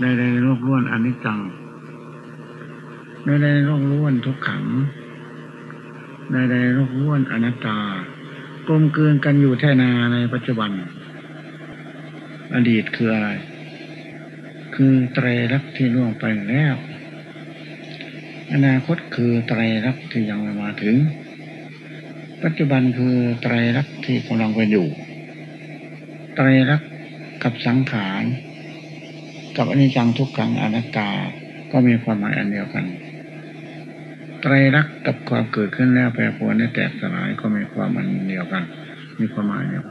ใดๆโลกล้วนอนิจจังใดๆโลกล้วนทุกขังใดๆโลกล้วนอนัตตากลมเกลืนกันอยู่แท่นาในปัจจุบัน อดีตคืออะไร คือไตรลักษณ์ที่ล่วงไปแล้ว อนาคตคือไตรลักษณ์ที่ยังไม่มาถึง ปัจจุบันคือไตรลักษณ์ที่กำลังเป็นอยู่ ไตรลักษณ์กับสังขาร กับอนิจจังทุกขังอนัตตา ก็มีความหมายอันเดียวกัน ไตรลักษณ์กับความเกิดขึ้นแล้วแปรปรวนในแตกสลายก็มีความอันเดียวกัน มีความหมายเดียว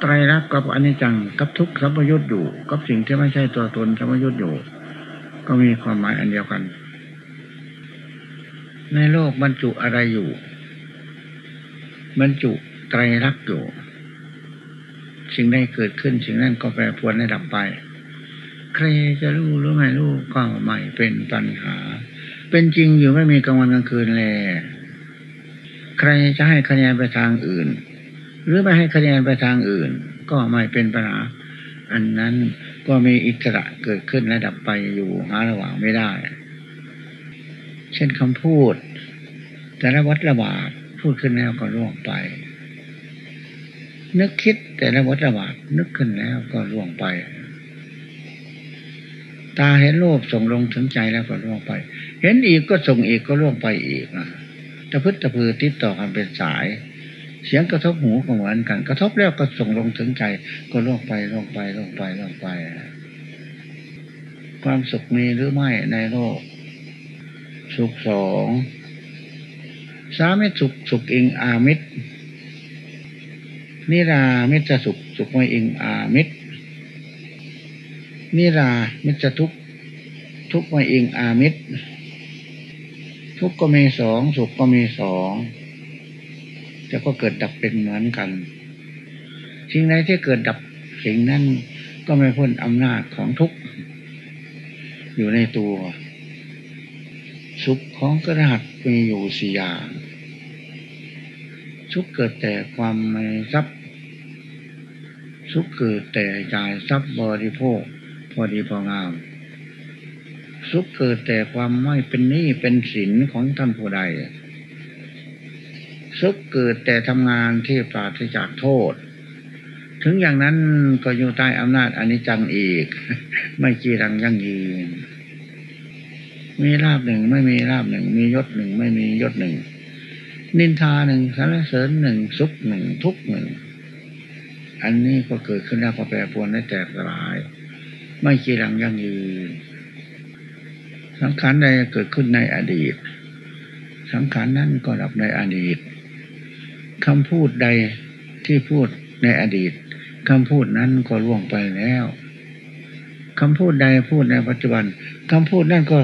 ไตรลักษณ์กับอนิจจังกับทุกสัมยุตอยู่ กับสิ่งที่ไม่ใช่ตัวตนสัมยุตอยู่ ก็มีความหมายอันเดียวกัน ในโลกบรรจุอะไรอยู่บรรจุไตรลักษณ์อยู่สิ่งใดเกิดขึ้นสิ่งนั้นก็แปรปรวนในดับไป ใครจะรู้หรือไม่รู้ก็ไม่เป็นปัญหา เป็นจริงอยู่ไม่มีกลางวันกลางคืนแลใครจะให้คะแนนไปทางอื่น หรือไม่ให้คะแนนไปทางอื่น ก็ไม่เป็นปัญหา อันนั้นก็มีอิสระเกิดขึ้นและดับไปอยู่หาระหว่างไม่ได้ เช่นคำพูด แต่ละวัดระบาดพูดขึ้นแล้วก็ล่วงไป นึกคิดแต่ละวัดระบาดนึกขึ้นแล้วก็ล่วงไป ตาเห็นรูปส่งลงถึงใจแล้วก็ล่วงไป เห็นอีกก็ส่งอีกก็ล่วงไปอีกนะตะพึดตะพือติดต่อกันเป็นสาย เสียงกระทบหูก็เหมือนกัน กระทบแล้วก็ส่งลงถึงใจ ก็ล่วงไปล่วงไปล่วงไปล่วงไป ความสุขมีหรือไม่ในโลก สุขสองสามิสุขสุขอิงอามิตรนิรามิตรสุขสุขไม่อิงอามิตร นิรามิจทุกทุกมาเองอามิตร ทุกก็มีสองสุขก็มีสองแต่ก็เกิดดับเป็นเหมือนกัน สิ่งใดที่เกิดดับสิ่งนั้นก็ไม่พ้นอำนาจของทุกอยู่ในตัว สุขของกระหัตมีอยู่สี่อย่างสุขเกิดแต่ความไม่ทรัพย์สุขเกิดแต่จ่ายทรัพย์บริโภค พอดีพองาม สุขเกิดแต่ความไม่เป็นหนี้เป็นสินของท่านผู้ใด สุขเกิดแต่ทำงานที่ปราศจากโทษ ถึงอย่างนั้นก็อยู่ใต้อำนาจอนิจจังอีก ไม่จีรังยั่งยืน มีลาบหนึ่งไม่มีลาบหนึ่ง มียศหนึ่งไม่มียศหนึ่ง นินทาหนึ่งสรรเสริญหนึ่งสุขหนึ่งทุกหนึ่งอันนี้ก็เกิดขึ้นแล้วก็แปรปรวนและแตกสลาย ไม่จีรังยั่งยืน สังขารใดเกิดขึ้นในอดีต สังขารนั้นก็ดับในอดีตคำพูดใดที่พูดในอดีตคำพูดนั้นก็ล่วงไปแล้วคำพูดใดพูดในปัจจุบันคำพูดนั่นก็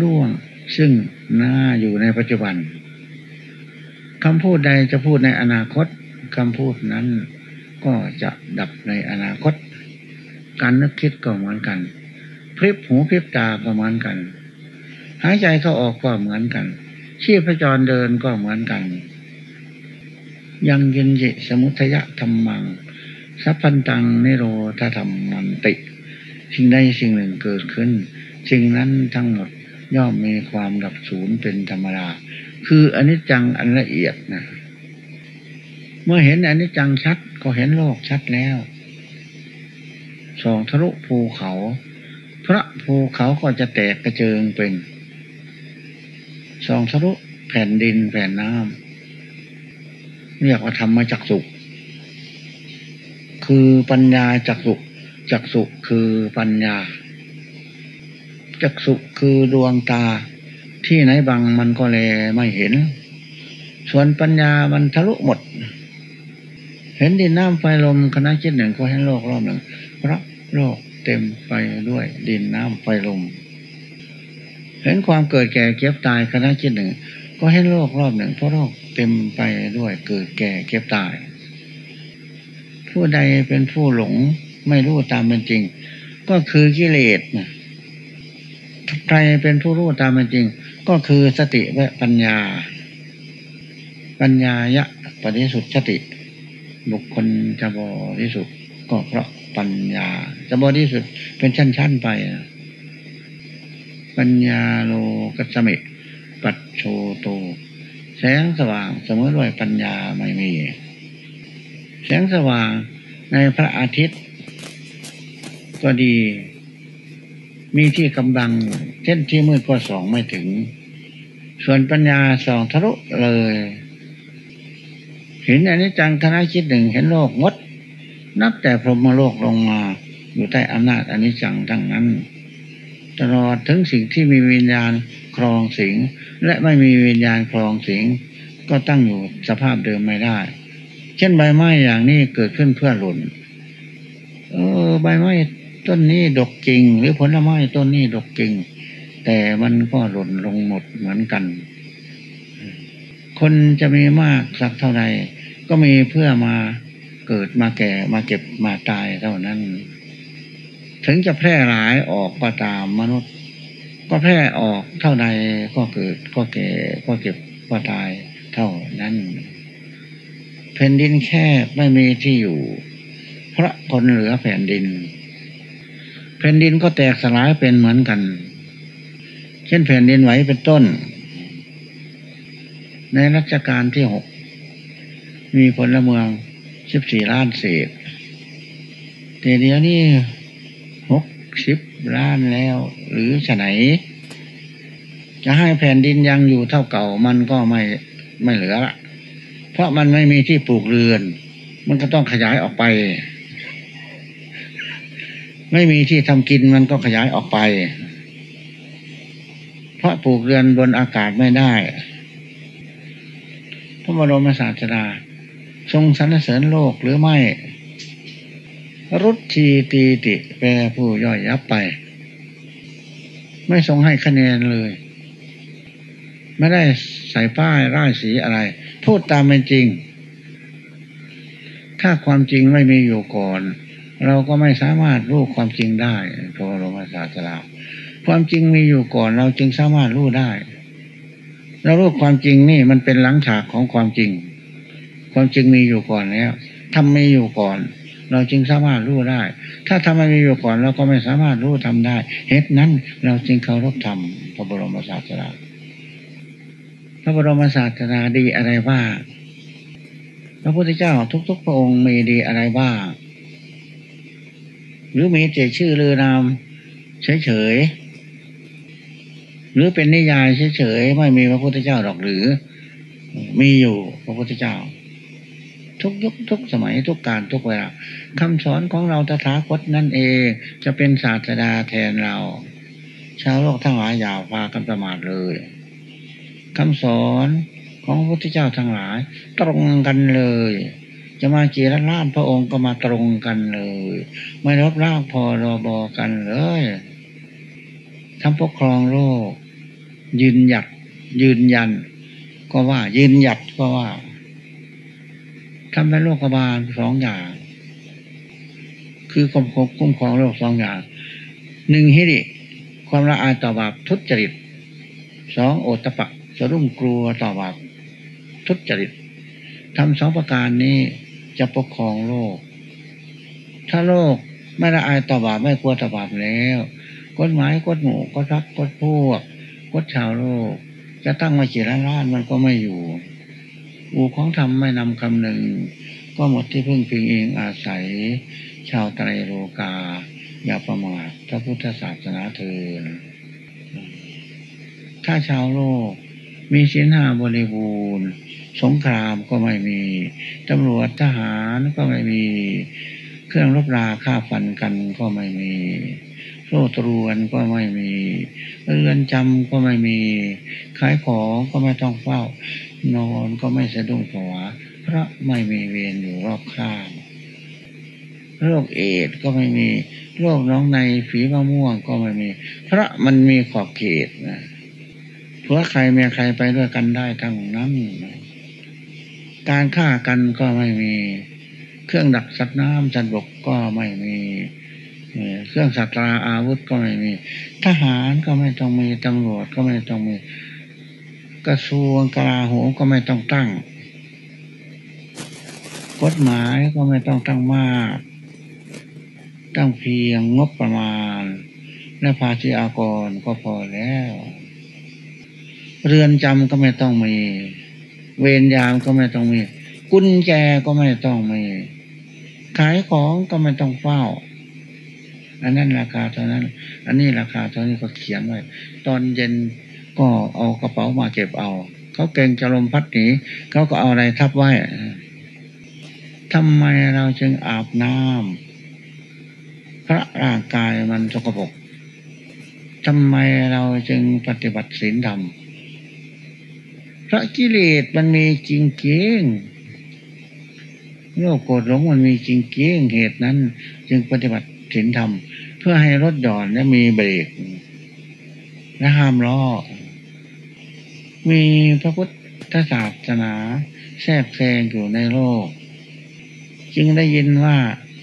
ล่วงซึ่งหน้าอยู่ในปัจจุบันคำพูดใดจะพูดในอนาคตคำพูดนั้นก็จะดับในอนาคต การนึกคิดก็เหมือนกัน พริบหูพริบตาก็เหมือนกัน หายใจเข้าออกก็เหมือนกัน ชีพจรเดินก็เหมือนกัน ยังยินยิสมุทยะธรรมัง สัพพันตังนิโรธธรรมมันติ สิ่งใดสิ่งหนึ่งเกิดขึ้น สิ่งนั้นทั้งหมดย่อมมีความดับศูนย์เป็นธรรมดา คืออนิจจังอันละเอียดนะ เมื่อเห็นอนิจจังชัดก็เห็นโลกชัดแล้ว ส่องทะลุภูเขา พระภูเขาก็จะแตกกระเจิงเป็นส่องทะลุแผ่นดินแผ่นน้ำเรียกว่าธรรมจักสุขคือปัญญาจักสุขจักสุขคือปัญญา จักสุขคือดวงตา ที่ไหนบังมันก็แลไม่เห็น ส่วนปัญญามันทะลุหมด เห็นดินน้ำไฟลมคณะคิดหนึ่งก็เห็นโลกรอบหนึ่งเพราะ โลกเต็มไปด้วยดินน้ำไฟลม เห็นความเกิดแก่เก็บตายคณะคิดหนึ่ง ก็เห็นโลกรอบหนึ่งเพราะโลกเต็มไปด้วยเกิดแก่เก็บตาย ผู้ใดเป็นผู้หลงไม่รู้ตามเป็นจริง ก็คือกิเลสใครเป็นผู้รู้ตามเป็นจริง ก็คือสติและปัญญา ปัญญายะปฏิสุทธิบุคคลจะบริสุทธิ์ก็เพราะ ปัญญาจะบริสุทธิ์เป็นชั้น ๆ ไป ปัญญาโลกัสมิปัจโชโต แสงสว่างเสมอด้วยปัญญาไม่มี แสงสว่างในพระอาทิตย์ ก็ดี มีที่กำลังเช่นที่มืดก็สองไม่ถึง ส่วนปัญญาสองทะลุเลย เห็นอนนี้จังคณะคิดหนึ่งเห็นโลกงด นับแต่พรหมโลกลงมา อยู่ใต้อำนาจอนนี้จังทั้งนั้น ตลอดถึงสิ่งที่มีวิญญาณครองสิง และไม่มีวิญญาณครองสิง ก็ตั้งอยู่สภาพเดิมไม่ได้ เช่นใบไม้อย่างนี้เกิดขึ้นเพื่อหล่นเออใบไม้ต้นนี้ดกจริง หรือผลไม้ต้นนี้ดกจริง แต่มันก็หล่นลงหมดเหมือนกัน คนจะมีมากสักเท่าใดก็มีเพื่อมา เกิดมาแก่มาเก็บมาตายเท่านั้น ถึงจะแพร่หลายออกก็ตามมนุษย์ ก็แพร่ออกเท่าใดก็เกิดก็แก่ก็เก็บก็ตายเท่านั้นแผ่นดินแค่ไม่มีที่อยู่เพราะคนเหลือแผ่นดิน แผ่นดินก็แตกสลายเป็นเหมือนกัน เช่นแผ่นดินไหวเป็นต้น ในรัชกาลที่หกมีพลเมือง สิบสี่ล้านเศษแต่เดี๋ยวนี้หกสิบล้านแล้ว หรือฉะไหน จะให้แผ่นดินยังอยู่เท่าเก่ามันก็ไม่ไม่เหลือละเพราะมันไม่มีที่ปลูกเรือน มันก็ต้องขยายออกไป ไม่มีที่ทำกินมันก็ขยายออกไป เพราะปลูกเรือนบนอากาศไม่ได้พระบรมศาสดา ทรงสรรเสริญโลกหรือไม่ รุตทีตีติแปรผู้ย่อยยับไป ไม่ทรงให้คะแนนเลย ไม่ได้ใส่ป้ายร่ายสีอะไร พูดตามเป็นจริง ถ้าความจริงไม่มีอยู่ก่อน เราก็ไม่สามารถรู้ความจริงได้พระบรมศาสดาความจริงมีอยู่ก่อน เราจึงสามารถรู้ได้เรารู้ความจริงนี่มันเป็นหลังฉากของความจริง ความจริงมีอยู่ก่อนแล้วทำมีอยู่ก่อน เราจึงสามารถรู้ได้ ถ้าทำไม่มีอยู่ก่อนเราก็ไม่สามารถรู้ทำได้ เหตุนั้นเราจึงเคารพธรรมพระบรมศาสดาพระบรมศาสดาดีอะไรบ้างพระพุทธเจ้าทุก ๆ พระองค์มีดีอะไรบ้างหรือมีเจชื่อลือนามเฉยๆหรือเป็นนิยายเฉยๆไม่มีพระพุทธเจ้าหรอกหรือ มีอยู่พระพุทธเจ้า ทุกยุคทุกสมัยทุกการทุกเวลาคำสอนของเราตถาคตนั่นเองจะเป็นศาสดาแทนเรา ชาวโลกทั้งหลายอย่าพากันประมาทเลยคำสอนของพระพุทธเจ้าทั้งหลาย ตรงกันเลย จะมากี่ล้านล้าพระองค์ก็มาตรงกันเลย ไม่รบร่างพอรอบอกันเลยทำปกครองโลก ยืนหยัดยืนยัน ก็ว่ายืนหยัดก็ว่า ทำเป็นโลกบาลสองอย่าง คือกรมคุ้มครองโลกสองอย่างหนึ่งฮิริความละอายต่อบาปทุจริตสองโอตปะสรุ่มกลัวต่อบาปทุจริตทำสองประการนี้จะปกครองโลก ถ้าโลกไม่ละอายต่อบาปไม่กลัวต่อบาปแล้วกฎหมายกฎหมู่กฎรักกฎพวกกฎชาวโลก จะตั้งมากี่ล้านล้านมันก็ไม่อยู่ อูของธรรมไม่นำคำหนึ่ง ก็หมดที่พึ่งพิงเองอาศัย ชาวไตรโลกา อย่าประมาทพระพุทธศาสนาเถิดถ้าชาวโลกมีสินห้าบริบูรณ์ สงครามก็ไม่มี ตำรวจทหารก็ไม่มี เครื่องรบราฆ่าฟันกันก็ไม่มีโซ่ตรวนก็ไม่มี เรือนจำก็ไม่มี ขายของก็ไม่ต้องเฝ้า นอนก็ไม่สะดุ้งผวาเพราะไม่มีเวรอยู่รอบข้างโรคเอดก็ไม่มี โรคน้องในฝีมะม่วงก็ไม่มี เพราะมันมีขอบเขตนะเพราะใครเมียใครไปด้วยกันได้ทั้งนั้นการฆ่ากันก็ไม่มี เครื่องดักสัตว์น้ำสัตว์บกก็ไม่มีเครื่องสัตราอาวุธก็ไม่มี ทหารก็ไม่ต้องมีตำรวจก็ไม่ต้องมี กระทรวงกลาโหมก็ไม่ต้องตั้ง กฎหมายก็ไม่ต้องตั้งมาก ตั้งเพียงงบประมาณ และภาษีอากรก็พอแล้ว เรือนจำก็ไม่ต้องมี เวรยามก็ไม่ต้องมี กุญแจก็ไม่ต้องมีขายของก็ไม่ต้องเฝ้า อันนั้นราคาเท่านั้น อันนี้ราคาเท่านี้ก็เขียนไว้ตอนเย็น ก็เอากระเป๋ามาเก็บเอา เขาเก่งจะลมพัดหนีเขาก็เอาอะไรทับไว้ทำไมเราจึงอาบน้ำพระร่างกายมันสกปรกทำไมเราจึงปฏิบัติศีลธรรมพระกิเลสมันมีจริงจริงโลกโกรธหลงมันมีจริงจริงเหตุนั้น จึงปฏิบัติศีลธรรม เพื่อให้รถหย่อนและมีเบรกและห้ามล้อ มีพระพุทธศาสนาแทรกแซงอยู่ในโลก จึงได้ยินว่า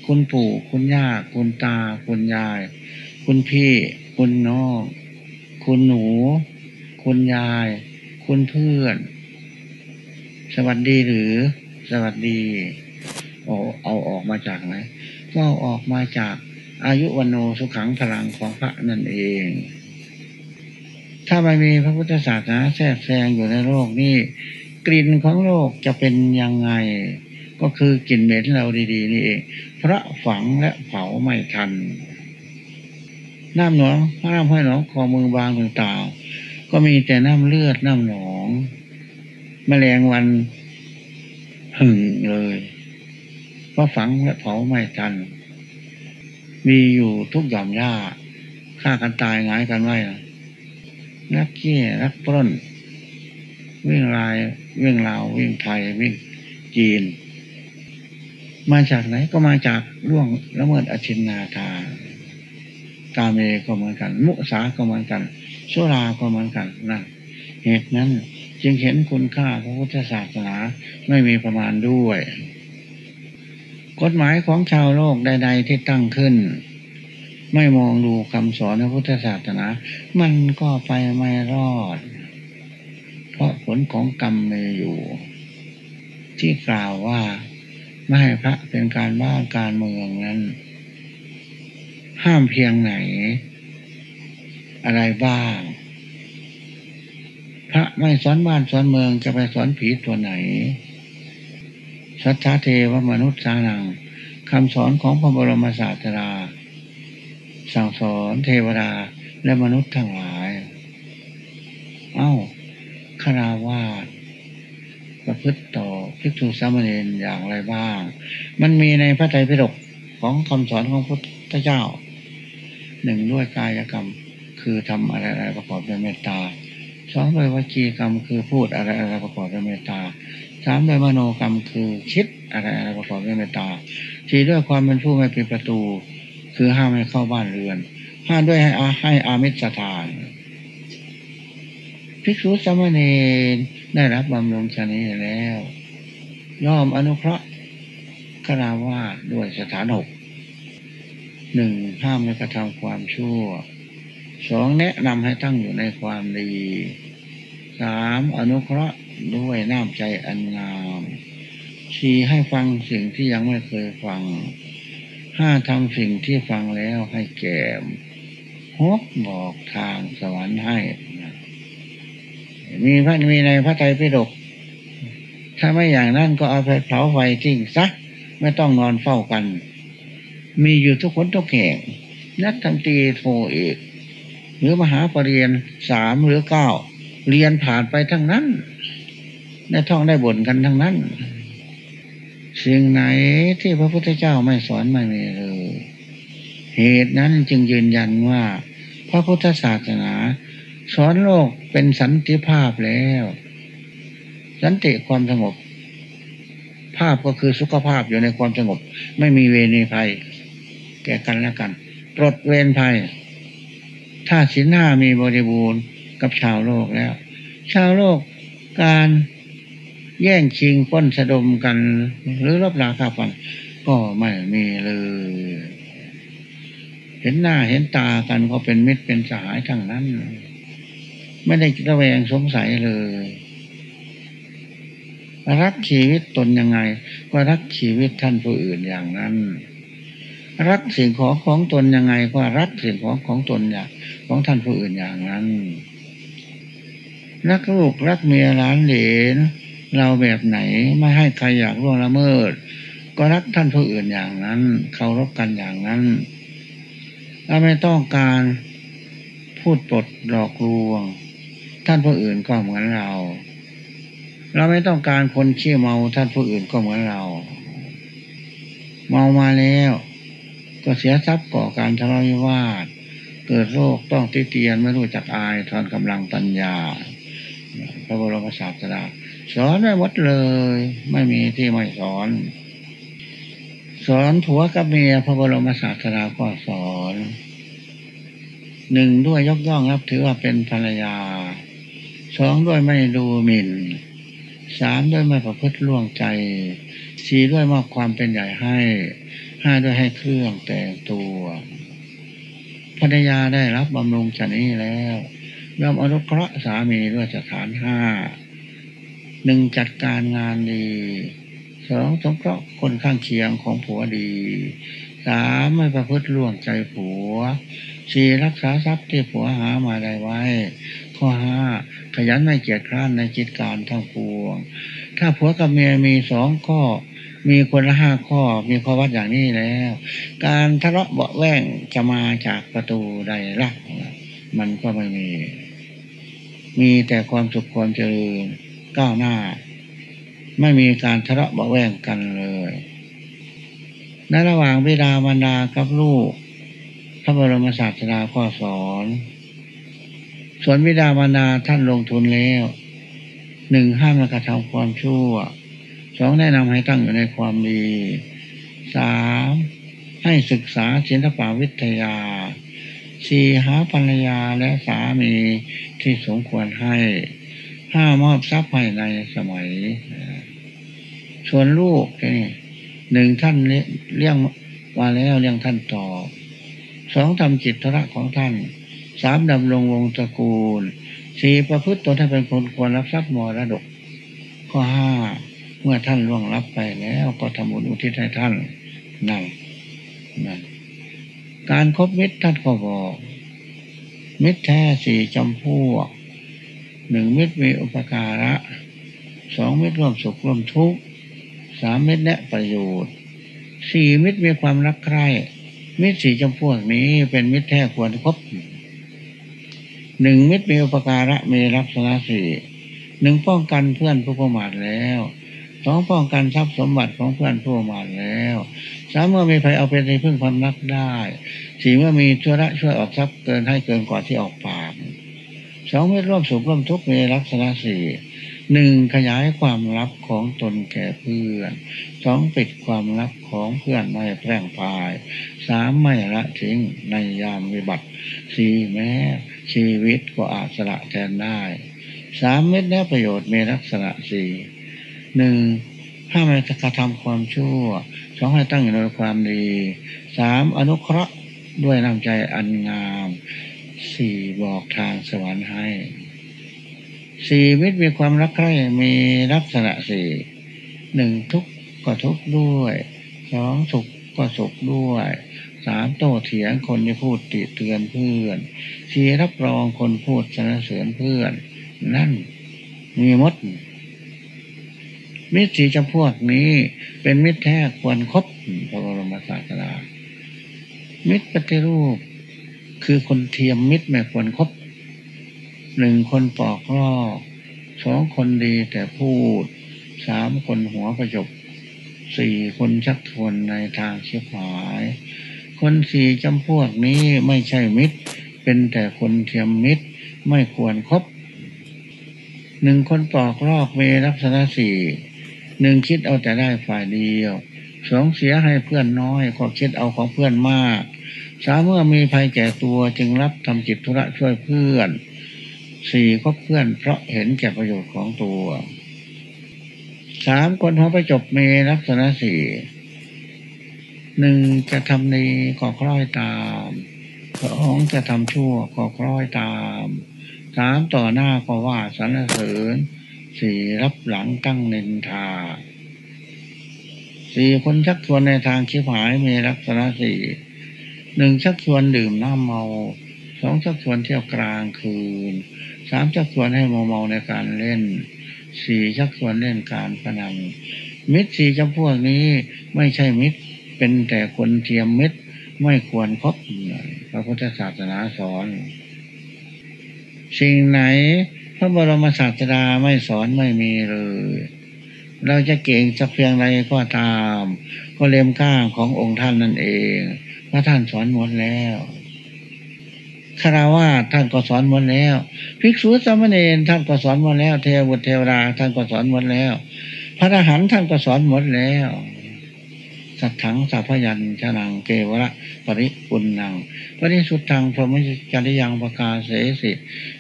คุณปู่คุณย่า คุณตา คุณยาย คุณพี่ คุณน้อง คุณหนู คุณยาย คุณเพื่อน สวัสดีหรือ สวัสดีเอเอาออกมาจากไหนก็ออกมาจากอายุวันโนสุขังพลังของพระนั่นเอง ถ้าไม่มีพระพุทธศาสนาแทรกแซงอยู่ในโลกนี้กลิ่นของโลกจะเป็นยังไง ก็คือกลิ่นเหม็นเราดีๆนี่เองพระฝังและเผาไม่ทัน น้ำหนองน้ำห้อยหนองคอมือบางต่างๆก็มีแต่น้ำเลือดน้ำหนองมแมลงวันหึ่งเลยเพราะฝังและเผาไม่ทัน มีอยู่ทุกหย่อมหญ้าฆ่ากันตายงายกันไว้นั กเกี้ยนักปล้น วิ่งลาย วิ่งลาว วิ่งไทยวิ่งจีน มาจากไหนก็มาจากล่วงละเมิดอชินนาทากาเมก็เหมือนกัน มุสาก็เหมือนกันโซราก็เหมือนกันนะเหตุนั้น จึงเห็นคุณค่าพระพุทธศาสนาไม่มีประมาณด้วย กฎหมายของชาวโลกใด ๆ ที่ตั้งขึ้น ไม่มองดูคำสอนพระพุทธศาสนา มันก็ไปไม่รอด เพราะผลของกรรมมีอยู่ ที่กล่าวว่าไม่ให้พระเป็นการบ้านการเมืองนั้น ห้ามเพียงไหน อะไรบ้าง พระไม่สอนบ้านสอนเมืองจะไปสอนผีตัวไหน สัทธาเทวมนุษย์สานังคำสอนของพระบรมศาสดา สั่งสอนเทวดาและมนุษย์ทั้งหลาย เอา้าคาราวาสประพฤติต่อภิกษุสามเณรอย่างไรบ้าง มันมีในพระไตรปิฎกของคำสอนของพระพุทธเจ้า หนึ่งด้วยกายกรรมคือทำอะไรอะไรประกอบด้วยเมตตาสองด้วยวจีกรรมคือพูดอะไรอะไรประกอบด้วยเมตตาสามด้วยมโนกรรมคือคิดอะไรอะไรประกอบด้วยเมตตาสี่ด้วยความเป็นผู้ไม่ปิดประตู คือห้ามให้เข้าบ้านเรือน ห้าด้วยให้อาให้อามิสถานภิกษุสมณรได้รับบำรุงชนีแล้ว ย่อมอนุเคราะห์คราวาด้วยสถานหกหนึ่งห้ามไม่กระทำความชั่วสองแนะนำให้ตั้งอยู่ในความดีสามอนุเคราะห์ด้วยน้ำใจอันงามสี่ให้ฟังสิ่งที่ยังไม่เคยฟัง ห้าทำสิ่งที่ฟังแล้วให้แก่หกบอกทางสวรรค์ให้ มีพระมีในพระไตรปิฎกถ้าไม่อย่างนั้นก็เอาไปเผาไฟทิ้งซะไม่ต้องนอนเฝ้ากัน มีอยู่ทุกคนทุกแห่ง นักทันตีโทเอกหรือมหาปรริญญาสามหรือเก้าเรียนผ่านไปทั้งนั้น ได้ท่องได้บ่นกันทั้งนั้น สิ่งไหนที่พระพุทธเจ้าไม่สอนไม่มีเลย เหตุนั้นจึงยืนยันว่า พระพุทธศาสนา สอนโลกเป็นสันติภาพแล้ว สันติความสงบ ภาพก็คือสุขภาพอยู่ในความสงบ ไม่มีเวรภัย แก่กันและกันปลดเวรภัย ถ้าสินห้ามีบริบูรณ์กับชาวโลกแล้ว ชาวโลกการ แย่งชิงป้นสะดมกัน หรือรบราคาฟันก็ไม่มีเลย เห็นหน้าเห็นตากันก็เป็นมิตรเป็นสหายทั้งนั้น ไม่ได้ระแวงสงสัยเลย รักชีวิตตนยังไง ก็รักชีวิตท่านผู้อื่นอย่างนั้น รักสิ่งของของตนยังไง ก็รักสิ่งของของตนอย่างของท่านผู้อื่นอย่างนั้นรักลูกรักเมียหลานเหลน เราแบบไหนไม่ให้ใครอยากร่วงละเมิด ก็รักท่านผู้อื่นอย่างนั้นเคารพกันอย่างนั้นถ้าไม่ต้องการพูดปดหลอกลวง ท่านผู้อื่นก็เหมือนเรา เราไม่ต้องการคนเชี่ยเมาท่านผู้อื่นก็เหมือนเรา เมามาแล้ว ก็เสียทรัพย์ก่อการทะเลาะวิวาทเกิดโรคต้องติเตียนไม่รู้จักอายทอนกำลังปัญญา พระบรมศาสดา สอนไว้หมดเลย ไม่มีที่ไม่สอน สอนผัวกับเมียพระบรมศาสดาก็สอน หนึ่งด้วยยกย่องรับถือว่าเป็นภรรยา สองด้วยไม่ดูหมิ่น สามด้วยไม่ประพฤติล่วงใจ สี่ด้วยมอบความเป็นใหญ่ให้ ห้าด้วยให้เครื่องแต่งตัวภรรยาได้รับบำรุงชนี้แล้วย่อมอนุเคราะห์สามีด้วยสถานห้า หนึ่งจัดการงานดีสองสงเคราะห์คนข้างเคียงของผัวดีสามไม่ประพฤติล่วงใจผัวสี่รักษาทรัพย์ที่ผัวหามาได้ไว้ ข้อห้าขยันไม่เกียจคร้านในจิตการทั้งปวง ถ้าผัวกับเมียมีสองข้อ มีคนละห้าข้อมีข้อวัดอย่างนี้แล้ว การทะเลาะเบาแว่งจะมาจากประตูใดล่ะมันก็ไม่มี มีแต่ความสุขความเจริญ ก้าวหน้า ไม่มีการทะเลาะเบาแวงกันเลยในระหว่างบิดามารดากับลูก พระบรมศาสดาข้อสอน ส่วนวิดามารดาท่านลงทุนแล้วหนึ่งห้ามกระทำความชั่วสองแนะนำให้ตั้งอยู่ในความดีสามให้ศึกษาศิลปวิทยาสี่หาภรรยาและสามีที่สมควรให้ ห้ามอบทรัพย์ให้ในสมัยส่วนลูกนี่หนึ่งท่านเลี้ยงมาแล้วเลี้ยงท่านต่อสองทำจิตธุระของท่านสามดำรงวงตระกูลสี่ประพฤติตนให้เป็นคนควรรับทรัพย์มรดก ข้อห้าเมื่อท่านล่วงรับไปแล้วก็ทำบุญอุทิศให้ท่านนั่นนั่นการครบมิตรท่านก็บอก มิตรแท้สี่จำพวก หนึ่งมิตรมีอุปการะสองมิตรร่วมสุขร่วมทุกข์สามมิตรแนะประโยชน์สี่มิตรมีความรักใคร่มิตรสี่จำพวกนี้เป็นมิตรแท้ควรครบหนึ่งมิตรมีอุปการะมีลักษณะสี่หนึ่งป้องกันเพื่อนผู้ประมาทแล้วสองป้องกันทรัพย์สมบัติของเพื่อนผู้ประมาทแล้วสามเมื่อมีใครเอาเป็นในพึ่งความรักได้สี่เมื่อมีช่วยละช่วยออกทรัพย์เกินให้เกินกว่าที่ออกปาก สองเมิตรร่วมสุขร่วมทุกข์มีลักษณะสี่หนึ่งขยายความลับของตนแก่เพื่อนสองปิดความลับของเพื่อนไม่แพร่งพายสามไม่ละทิ้งในยามวิบัติสี่แม้ชีวิตก็อาจสละแทนได้สามเม็ดแน้ประโยชน์มีลักษณะสี่หนึ่งห้ามไม่กระทำความชั่วสองให้ตั้งอยู่ในความดีสามอนุเคราะห์ด้วยน้ำใจอันงาม สี่บอกทางสวรรค์ให้สี่มิตรมีความรักใคร่มีลักษณะสี่หนึ่งทุกข์ก็ทุกข์ด้วยสองสุขก็สุขด้วยสามโต้เถียงคนที่พูดติเตือนเพื่อนสี่รับรองคนพูดสรรเสริญเพื่อน นั่นมีมด มิตรสีจำพวกนี้เป็นมิตรแท้ควรครบพระบรมศาสดามิตรปฏิรูป คือคนเทียมมิตรไม่ควรครบหนึ่งคนปอกลอกสองคนดีแต่พูดสามคนหัวประจบสี่คนชักชวนในทางเชียหาย คนสี่จำพวกนี้ไม่ใช่มิตร เป็นแต่คนเทียมมิตรไม่ควรครบหนึ่งคนปอกลอกเมลักษณะสี่หนึ่งคิดเอาแต่ได้ฝ่ายเดียวสองเสียให้เพื่อนน้อยก็คิดเอาของเพื่อนมาก สามเมื่อมีภัยแก่ตัวจึงรับทำจิตธุระช่วยเพื่อนสี่คบเพื่อนเพราะเห็นแก่ประโยชน์ของตัวสามคนหัวประจบมีลักษณะสี่หนึ่งจะทำดีก็คล้อยตามสองจะทำชั่วก็คล้อยตามสามต่อหน้าก็ว่าสรรเสริญสี่รับหลังตั้งนินทาสี่คนชักชวนในทางชิบหายมีลักษณะสี่ หนึ่งชักชวนดื่มน้ำเมาสองชักชวนเที่ยวกลางคืนสามชักชวนให้เมาเมาในการเล่นสี่ชักชวนเล่นการพนันมิตรสี่จำพวกนี้ไม่ใช่มิตรเป็นแต่คนเทียมมิตรไม่ควรคบพระพุทธศาสนาสอน สิ่งไหนพระบรมศาสดาไม่สอนไม่มีเลย เราจะเก่งสักเพียงไรก็ตาม ก็เลียมข้างขององค์ท่านนั่นเอง พระท่านสอนหมดแล้วคาราวาท่านก็สอนหมดแล้วภิกษุสามเณรท่านก็สอนหมดแล้ว เทวบุตรเทวดาท่านก็สอนหมดแล้ว พระอรหันต์ท่านก็สอนหมดแล้ว สัทถังสัพพยัญชนะเกวระปริปุณังปริสุทธังพรหมจริยังประกาศเสสิ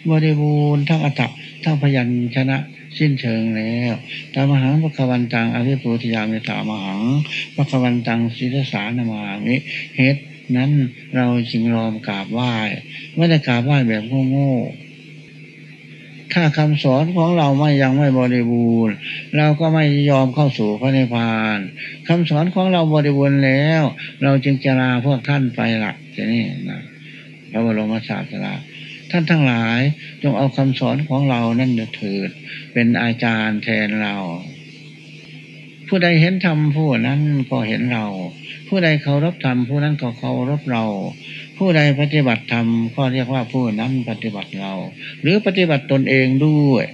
บริบูรณ์ทั้งอัตตทั้งพยัญชนะสิ้นเชิงแล้วตามหังพระควันตังอภิปุติยามิตามหังพระควันตังศิรสานามามิเหตุนั้นเราจึงรอมกราบไหว้ไม่ได้กราบไหว้แบบโง่ ถ้าคำสอนของเราไม่ยังไม่บริบูรณ์ เราก็ไม่ยอมเข้าสู่พระนิพพานคำสอนของเราบริบูรณ์แล้ว เราจึงจะลาพวกท่านไปละจะนี่นะพระบรมศาสดาท่านทั้งหลายจงเอาคำสอนของเรานั่นเถิด เป็นอาจารย์แทนเรา ผู้ใดเห็นธรรมผู้นั้นก็เห็นเรา ผู้ใดเคารพธรรมผู้นั้นก็เคารพเรา ผู้ใดปฏิบัติธรรมก็เรียกว่าผู้นั้นปฏิบัติเรา หรือปฏิบัติตนเองด้วย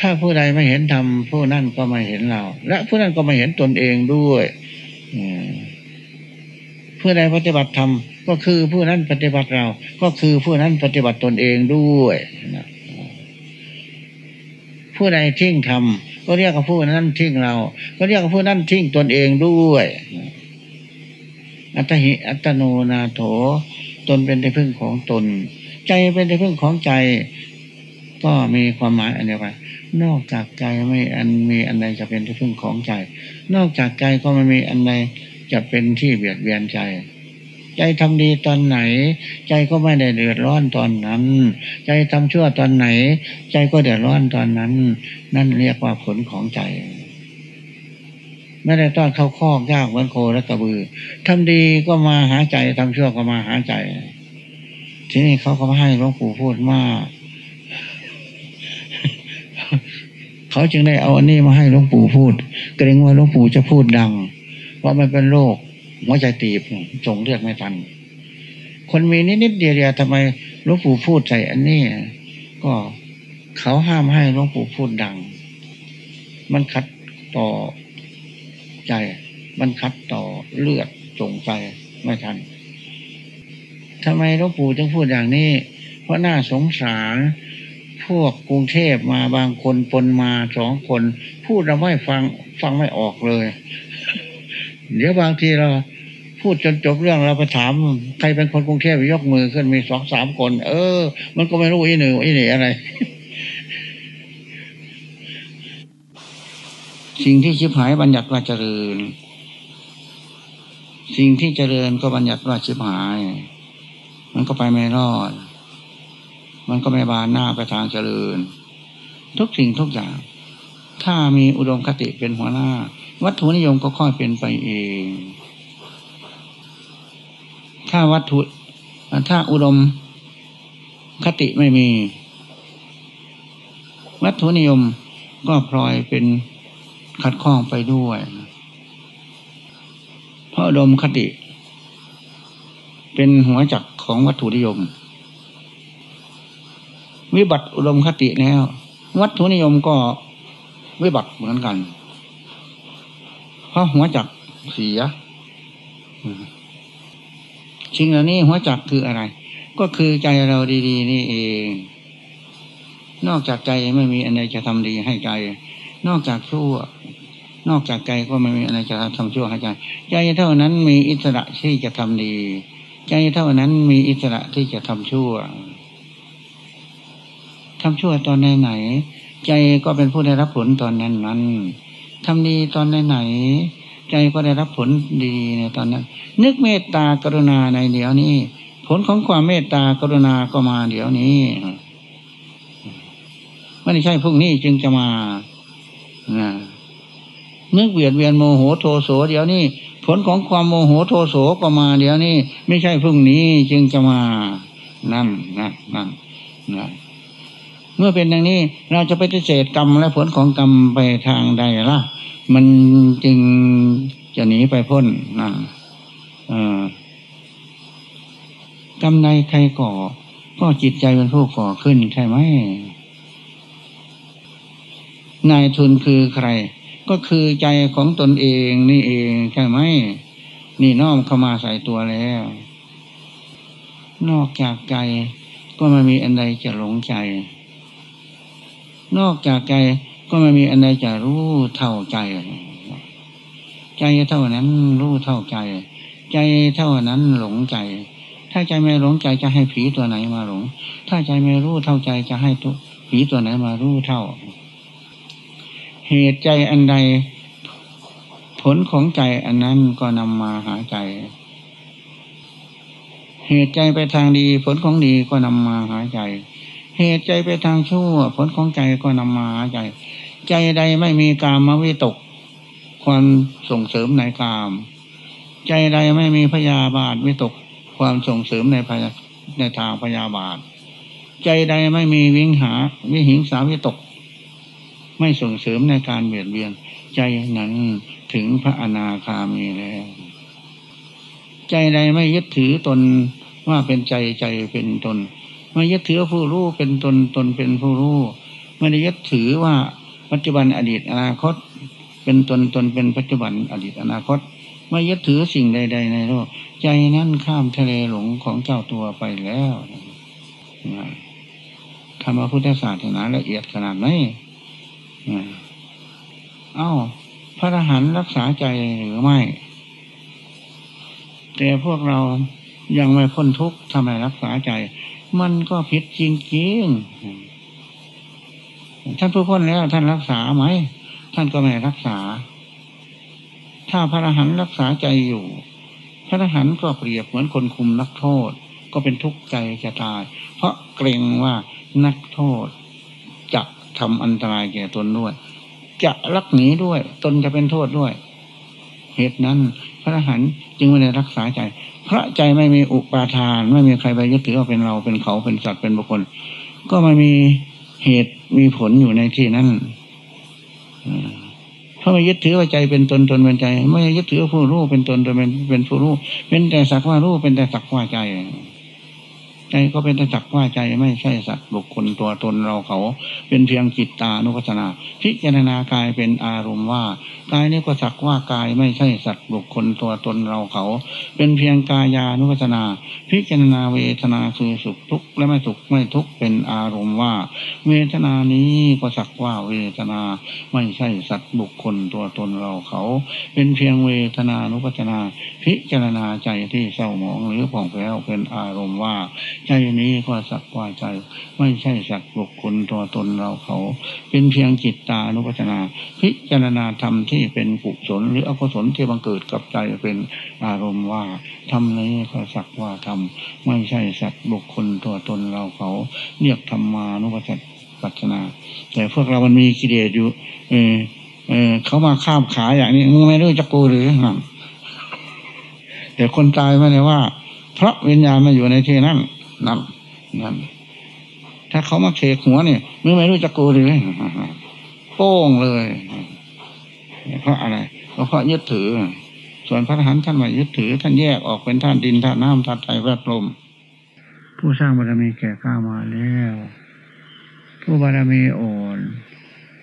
ถ้าผู้ใดไม่เห็นธรรมผู้นั้นก็ไม่เห็นเรา และผู้นั้นก็ไม่เห็นตนเองด้วยผู้ใดปฏิบัติธรรมก็คือผู้นั้นปฏิบัติเรา ก็คือผู้นั้นปฏิบัติตนเองด้วยผู้ใดทิ้งธรรมก็เรียกว่าผู้นั้นทิ้งเรา ก็เรียกว่าผู้นั้นทิ้งตนเองด้วย อัตหิอัตโนนาโถ ตนเป็นที่พึ่งของตน ใจเป็นที่พึ่งของใจ ก็มีความหมายอันเดียวกันนอกจากใจไม่อันมีอันใดจะเป็นที่พึ่งของใจ นอกจากใจก็ไม่มีอันใดจะเป็นที่เบียดเบียนใจ ใจทำดีตอนไหน ใจก็ไม่ได้เดือดร้อนตอนนั้น ใจทำชั่วตอนไหน ใจก็เดือดร้อนตอนนั้น นั่นเรียกว่าผลของใจ ไม่ได้ต้อนเข้าคอกยากเหมือนโคและกระบือทำดีก็มาหาใจทำชั่วก็มาหาใจ ทีนี้เขาก็มาให้หลวงปู่พูดมาก เขาจึงได้เอาอันนี้มาให้หลวงปู่พูด เกรงว่าหลวงปู่จะพูดดัง เพราะมันเป็นโรคหัวใจตีบส่งเลือดไม่ทัน คนมีนิดนิดเดียวทำไมหลวงปู่พูดใส่อันนี้ ก็เขาห้ามให้หลวงปู่พูดดัง มันขัดต่อ ใจ มันคัดต่อเลือดจงใจไม่ทันทำไมหลวงปู่จึงพูดอย่างนี้ เพราะน่าสงสารพวกกรุงเทพมาบางคนปนมาสองคน พูดเราไม่ฟังฟังไม่ออกเลย เดี๋ยวบางทีเราพูดจนจบเรื่องเราไปถาม ใครเป็นคนกรุงเทพยกมือขึ้นมีสองสามคน เออ มันก็ไม่รู้อีหนึ่งอีนี่อะไร สิ่งที่ชิบหายบัญญัติว่าเจริญ สิ่งที่เจริญก็บัญญัติว่าชิบหาย มันก็ไปไม่รอด มันก็ไม่บานหน้าไปทางเจริญ ทุกสิ่งทุกอย่าง ถ้ามีอุดมคติเป็นหัวหน้า วัตถุนิยมก็ค่อยเป็นไปเอง ถ้าวัตถุถ้าอุดมคติไม่มี วัตถุนิยมก็พลอยเป็น ขัดข้องไปด้วยเพราะดมคติ เป็นหัวจักของวัตถุนิยม วิบัติอุดมคติแล้ว วัตถุนิยมก็วิบัติเหมือนกัน เพราะหัวจักเสียสิ่งเหล่านี้หัวจักคืออะไร ก็คือใจเราดี ๆ นี่เอง นอกจากใจไม่มีอะไรจะทำดีให้ใจ นอกจากชั่ว นอกจากใจก็ไม่มีอะไรจะทำชั่วให้ใจใจเท่านั้นมีอิสระที่จะทำดี ใจเท่านั้นมีอิสระที่จะทำชั่วทำชั่วตอนไหนไหน ใจก็เป็นผู้ได้รับผลตอนนั้นนั้นทำดีตอนไหนไหน ใจก็ได้รับผลดีในตอนนั้น นึกเมตตากรุณาในเดี๋ยวนี้ ผลของความเมตตากรุณาก็มาเดี๋ยวนี้ไม่ใช่พรุ่งนี้จึงจะมา นะนึกเบียดเบียนโมโหโทโสเดี๋ยวนี้ผลของความโมโหโทโสก็มาเดี๋ยวนี้ไม่ใช่พรุ่งนี้จึงจะมา นั่นนั่นนั่นนั่นเมื่อเป็นอย่างนี้เราจะไปฏิเสธกรรมและผลของกรรมไปทางใดล่ะ มันจึงจะหนีไปพ้นนั่นกรรมใดใครก่อ ก็จิตใจเป็นผู้ก่อขึ้นใช่ไหม นายทุนคือใคร ก็คือใจของตนเองนี่เองใช่ไหมนี่น้อมเข้ามาใส่ตัวแล้ว นอกจากใจก็ไม่มีอันใดจะหลงใจ นอกจากใจก็ไม่มีอันใดจะรู้เท่าใจ ใจเท่านั้นรู้เท่าใจ ใจเท่านั้นหลงใจ ถ้าใจไม่หลงใจจะให้ผีตัวไหนมาหลง ถ้าใจไม่รู้เท่าใจจะให้ผีตัวไหนมารู้เท่า เหตุใจอันใด ผลของใจอันนั้นก็นำมาหาใจ เหตุใจไปทางดี ผลของดีก็นำมาหาใจ เหตุใจไปทางชั่ว ผลของใจก็นำมาหาใจ ใจใดไม่มีกามวิตก ความส่งเสริมในกาม ใจใดไม่มีพยาบาทวิตก ความส่งเสริมในพยในทางพยาบาท ใจใดไม่มีวิงหาวิหิงสาวิตก ไม่ส่งเสริมในการเบียดเบียน ใจนั้นถึงพระอนาคามีแล้ว ใจใดไม่ยึดถือตนว่าเป็นใจใจเป็นตน ไม่ยึดถือผู้รู้เป็นตนตนเป็นผู้รู้ไม่ได้ยึดถือว่าปัจจุบันอดีตอนาคต เป็นตนตนเป็นปัจจุบันอดีตอนาคต ไม่ยึดถือสิ่งใด ๆ ในโลก ใจนั้นข้ามทะเลหลงของเจ้าตัวไปแล้วธรรมพุทธศาสนาละเอียดขนาดไหน เอ้า พระอรหันต์รักษาใจหรือไม่ แต่พวกเรายังไม่พ้นทุกข์ทำไมรักษาใจ มันก็ผิดจริงๆ ท่านผู้พ้นแล้ว ท่านรักษาไหม ท่านก็ไม่รักษา ถ้าพระอรหันต์รักษาใจอยู่ พระอรหันต์ก็เปรียบเหมือนคนคุมนักโทษ ก็เป็นทุกข์ใจจะตาย เพราะเกรงว่านักโทษ ทำอันตรายแก่ตนด้วย จะรักหนีด้วย ตนจะเป็นโทษด้วย เหตุนั้น พระอรหันต์จึงไม่ได้รักษาใจ พระใจไม่มีอุปาทาน ไม่มีใครไปยึดถือว่าเป็นเราเป็นเขาเป็นสัตว์เป็นบุคคล ก็ไม่มีเหตุมีผลอยู่ในที่นั้นถ้าไม่ยึดถือว่าใจเป็นตนตนเป็นใจ ไม่ยึดถือผู้รู้เป็นตนตนเป็นเป็นผู้รู้เป็นแต่สักว่ารู้เป็นแต่สักว่าใจ ใจก็เป็นแต่จักว่าใจไม่ใช่สัตว์บุคคลตัวตนเราเขา เป็นเพียงจิตตานุปัสนา พิจารณากายเป็นอารมณ์ว่ากายนี้ก็สักว่ากายไม่ใช่สัตว์บุคคลตัวตนเราเขา เป็นเพียงกายานุปัสนา พิจารณาเวทนาคือสุขทุกข์และไม่สุขไม่ทุกข์เป็นอารมณ์ว่า เวทนานี้ก็สักว่าเวทนาไม่ใช่สัตว์บุคคลตัวตนเราเขา เป็นเพียงเวทนานุปัสนา พิจารณาใจที่เศร้าหมองหรือผ่องแผ้วเป็นอารมณ์ว่าใจนี้ก็สักว่าใจ ไม่ใช่สักบุคคลตัวตนเราเขา เป็นเพียงจิตตานุปัสนา พิจารณาธรรมที่เป็นกุศลหรืออกุศลที่บังเกิดกับใจเป็นอารมณ์ว่าธรรมนี้ก็สักว่าธรรมไม่ใช่สักบุคคลตัวตนเราเขา เรียกธรรมานุปัสสนา แต่พวกเรามันมีกิเลสอยู่ เออเออเขามาข้ามขาอย่างนี้มึงไม่รู้จะกูหรือแต่คนตายไม่ได้ว่า เพราะวิญญาณมาอยู่ในที่นั้น นั่นนั่นถ้าเขามาเคหัวเนี่ยมึงไม่รู้จะกูหรือโป้งเลยเพราะอะไรเพราะยึดถือ ส่วนพระทหารท่านไม่ยึดถือ ท่านแยกออกเป็นท่านดินท่านน้ำท่านไตแวดลมผู้สร้างบารมีแก่ข้ามาแล้ว ผู้บารมีอ่อน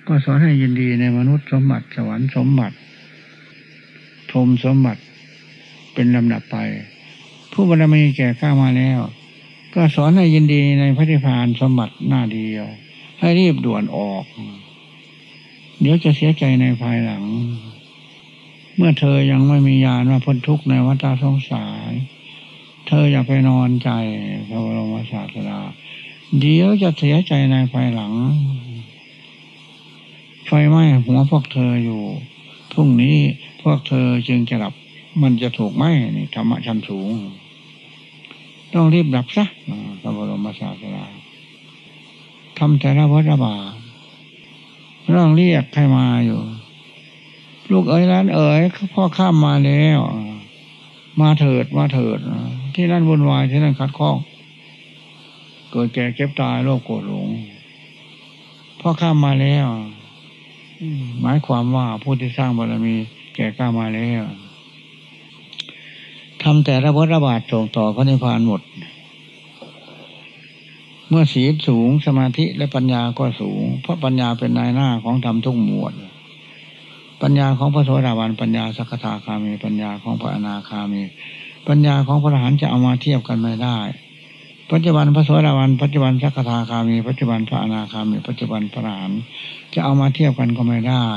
ก็สอนให้ยินดีในมนุษย์สมบัติสวรรค์สมบัติพรมสมบัติเป็นลำดับไป ผู้บารมีแก่ข้ามาแล้ว ก็สอนให้ยินดีในพระนิพพานสมบัติหน้าเดียว ให้รีบด่วนออก เดี๋ยวจะเสียใจในภายหลัง เมื่อเธอยังไม่มียานว่าพ้นทุกข์ในวัฏสงสาร เธออย่าไปนอนใจพระบรมศาสดาเดี๋ยวจะเสียใจในภายหลัง ไฟไหม้หัวพวกเธออยู่พรุ่งนี้พวกเธอจึงจะหลับ มันจะถูกไหมนี่ธรรมะชั้นสูง ต้องรีบดับซะพระบรมศาสดาทำแต่ละวัฏบาต้องเรียกใครมาอยู่ ลูกเอ๋ยร้านเอ๋ยพ่อข้ามมาแล้ว มาเถิดมาเถิด ที่นั่นวุ่นวายที่นั่นคัดข้อง เกิดแก่เก็บตายโรคโกรธหลงพ่อข้ามมาแล้วหมายความว่าผู้ที่สร้างบารมีแก่กล้ามาแล้ว ทำแต่ระบดระบาดส่งต่อพระนิพพานหมด เมื่อศีลสูงสมาธิและปัญญาก็สูง เพราะปัญญาเป็นนายหน้าของธรรมทุกหมวด ปัญญาของพระโสดาบันปัญญาสักทาคามี ปัญญาของพระอนาคามี ปัญญาของพระอรหันต์จะเอามาเทียบกันไม่ได้ ปัจจุบันพระโสดาบันปัจจุบันสักทาคามี ปัจจุบันพระอนาคามี ปัจจุบันพระอรหันต์จะเอามาเทียบกันก็ไม่ได้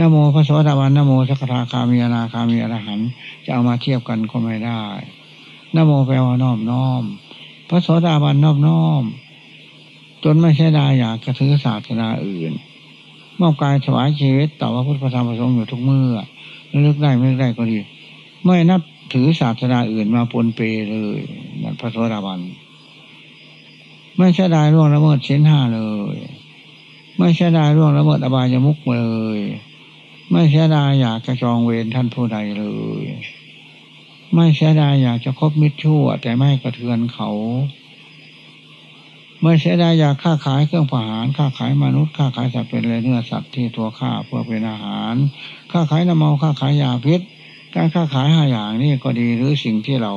นโมพระโสดาบันนโมสักทาคามีอนาคามีอรหันจะเอามาเทียบกันก็ไม่ได้นโมแปลว่านอบน้อม พระโสดาบันนอบน้อม จนไม่ใช่ได้อยากกระถือศาสนาอื่นมอบกายถวายชีวิตต่อพระพุทธธรรมประสงค์อยู่ทุกเมื่อเลือกได้ไม่ได้ก็ดี ไม่นับถือศาสนาอื่นมาปนเปเลยนั่นพระโสดาบัน ไม่ใช่ได้ร่วงละเมิดเส้นห้าเลย ไม่ใช่ได้ร่วงละเมิดอบายมุกเลย ไม่เสียดายอยากจะจองเวรท่านผู้ใดเลย ไม่เสียดายอยากจะคบมิตรชั่ว แต่ไม่กระเทือนเขา ไม่เสียดายอยากค้าขายเครื่องผ่านค้าขายมนุษย์ค้าขายสัตว์เป็นเนื้อสัตว์ที่ตัวข้าเพื่อเป็นอาหารค้าขายน้ำเมาค้าขายยาพิษ การค้าขายห้าอย่างนี้ก็ดีหรือสิ่งที่เรา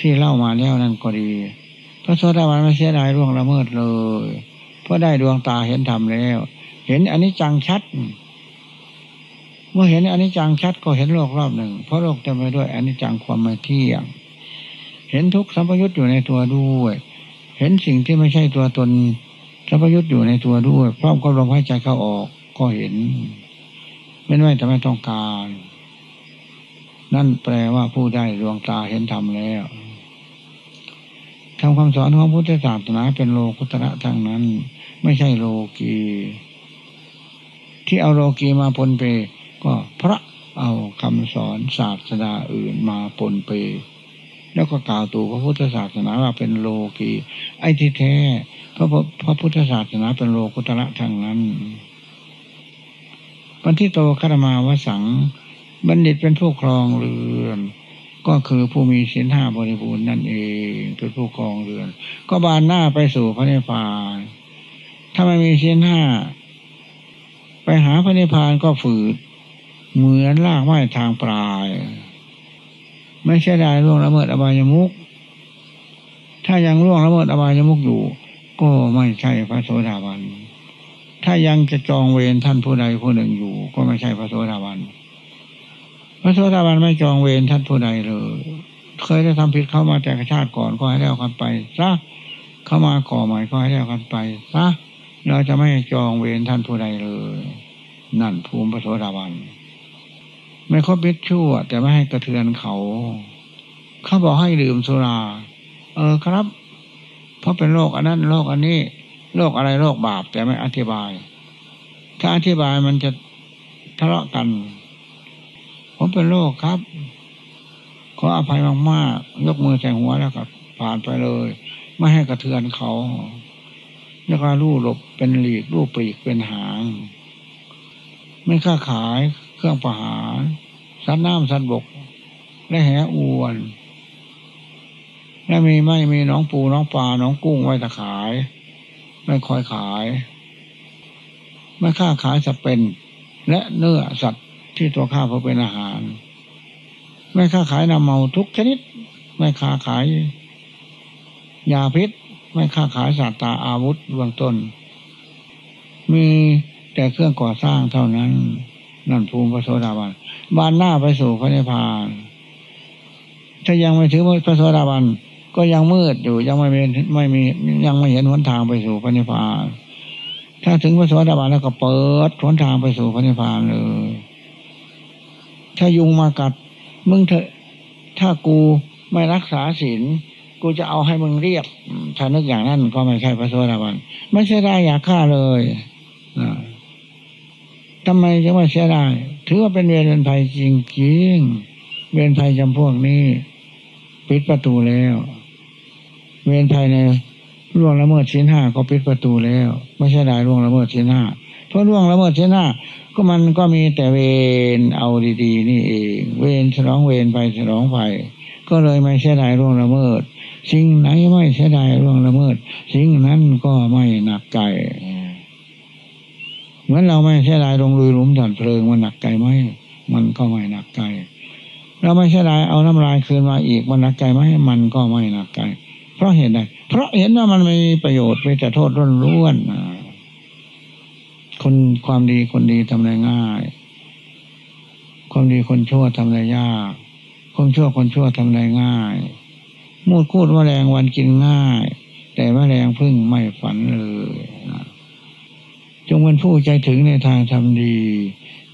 ที่เล่ามาแล้วนั่นก็ดีพระโสดาบันไม่เสียดายร่วงละเมิดเลย เพราะได้ดวงตาเห็นธรรมแล้ว เห็นอันนี้จังชัด เมื่อเห็นอนิจจังชัดก็เห็นโลกรอบหนึ่ง เพราะโลกเต็มไปด้วยอนิจจังความไม่เที่ยง เห็นทุกสัมพยุตอยู่ในตัวด้วย เห็นสิ่งที่ไม่ใช่ตัวตนสัมพยุตอยู่ในตัวด้วยพร้อมกับลมหายใจเข้าออกก็เห็น ไม่ไม่แต่ไม่ต้องการ นั่นแปลว่าผู้ได้ดวงตาเห็นธรรมแล้วทำคำสอนของพุทธศาสนาเป็นโลกุตระทางนั้น ไม่ใช่โลกีที่เอาโลกีมาปนเป เอาคำสอนศาสนาอื่นมาปนเป แล้วก็กล่าวตู่พระพุทธศาสนาว่าเป็นโลกีไอ้ที่แท้พระพระพุทธศาสนาเป็นโลกุตระทางนั้นปันที่โตคารมาวสัง บัณฑิตเป็นผู้ครองเรือน ก็คือผู้มีศีลห้าบริบูรณ์นั่นเองเป็นผู้ครองเรือน ก็บานหน้าไปสู่พระนิพพานถ้าไม่มีศีลห้าไปหาพระนิพพานก็ฝืด เหมือนลากไม้ทางปลาย ไม่ใช่ได้ล่วงละเมิดอบายมุกถ้ายังล่วงละเมิดอบายมุกอยู่ ก็ไม่ใช่พระโสดาบัน ถ้ายังจะจองเวรท่านผู้ใดผู้หนึ่งอยู่ ก็ไม่ใช่พระโสดาบัน พระโสดาบันไม่จองเวรท่านผู้ใดเลยเคยได้ทำผิดเข้ามาแต่กชาติก่อนก็ให้แล้วกันไปซะเข้ามาก่อใหม่ก็ให้แล้วกันไปซะเราจะไม่จองเวรท่านผู้ใดเลย นั่นภูมิพระโสดาบัน ไม่คบมิตรชั่ว แต่ไม่ให้กระเทือนเขา เขาบอกให้ดื่มสุรา เออครับ เพราะเป็นโรคอันนั้นโรคอันนี้โรคอะไรโรคบาป แต่ไม่อธิบาย ถ้าอธิบายมันจะทะเลาะกัน ผมเป็นโรคครับ ขออภัยมากๆยกมือใส่หัวแล้วก็ผ่านไปเลย ไม่ให้กระเทือนเขาแล้วก็รูหลบเป็นหลีกรูปลีกเป็นหาง ไม่ค้าขาย เครื่องประหารสันน้ำสันบก และแหอวนและมีไม่มีน้องปูน้องปลาน้องกุ้งไว้ตะขาย ไม่คอยขาย ไม่ค่าขายจะเป็น และเนื้อสัตว์ที่ตัวข้าเพื่อเป็นอาหาร ไม่ค่าขายน้ำเมาทุกชนิด ไม่ค่าขาย ยาพิษ ไม่ค่าขายสัตตาอาวุธเบื้องต้น มีแต่เครื่องก่อสร้างเท่านั้น นั่นภูมิพระโสดาบันบานหน้าไปสู่พระนิพพาน ถ้ายังไม่ถึงพระโสดาบันก็ยังมืดอยู่ยังไม่มีไม่มียังไม่เห็นหนทางไปสู่พระนิพพาน ถ้าถึงพระโสดาบันแล้วก็เปิดหนทางไปสู่พระนิพพานเลย ถ้ายุงมากัดมึงเถอะถ้ากูไม่รักษาศีลกูจะเอาให้มึงเรียบถ้านึกอย่างนั้นก็ไม่ใช่พระโสดาบัน ไม่ใช่ได้อยากฆ่าเลยอ่า ทำไมจะว่าเสียดายถือว่าเป็นเวรเป็นภัยจริงจริงเวรภัยจำพวกนี้ ปิดประตูแล้ว เวรภัยในร่วงละเมิดชิ้นห้าก็ปิดประตูแล้ว ไม่ใช่ได้ร่วงละเมิดชิ้นห้าเพราะล่วงละเมิดเสียหน้าก็มันก็มีแต่เวรเอาดีๆ นี่เองเวรฉลองเวรไปฉลองไปก็เลยไม่เสียดายล่วงละเมิด สิ่งไหนไม่เสียดายล่วงละเมิด สิ่งนั้นก็ไม่หนักใจ เหมือนเราไม่เสียดายลงลุยหลุมหย่อนเพลิงมันหนักใจไหมมันก็ไม่หนักใจเราไม่เสียดายเอาน้ำลายคืนมาอีกมันหนักใจไหมมันก็ไม่หนักใจ เพราะเหตุใดเพราะเห็นว่ามันไม่มีประโยชน์ไปแต่โทษร้อนร้วนคนความดีคนดีทำได้ง่าย ความดีคนชั่วทำได้ยากความชั่วคนชั่วทำได้ง่ายมูดคูดว่าแรงวันกินง่าย แต่ว่าแรงพึ่งไม่ฝันเลย จงเป็นผู้ใจถึงในทางทำดี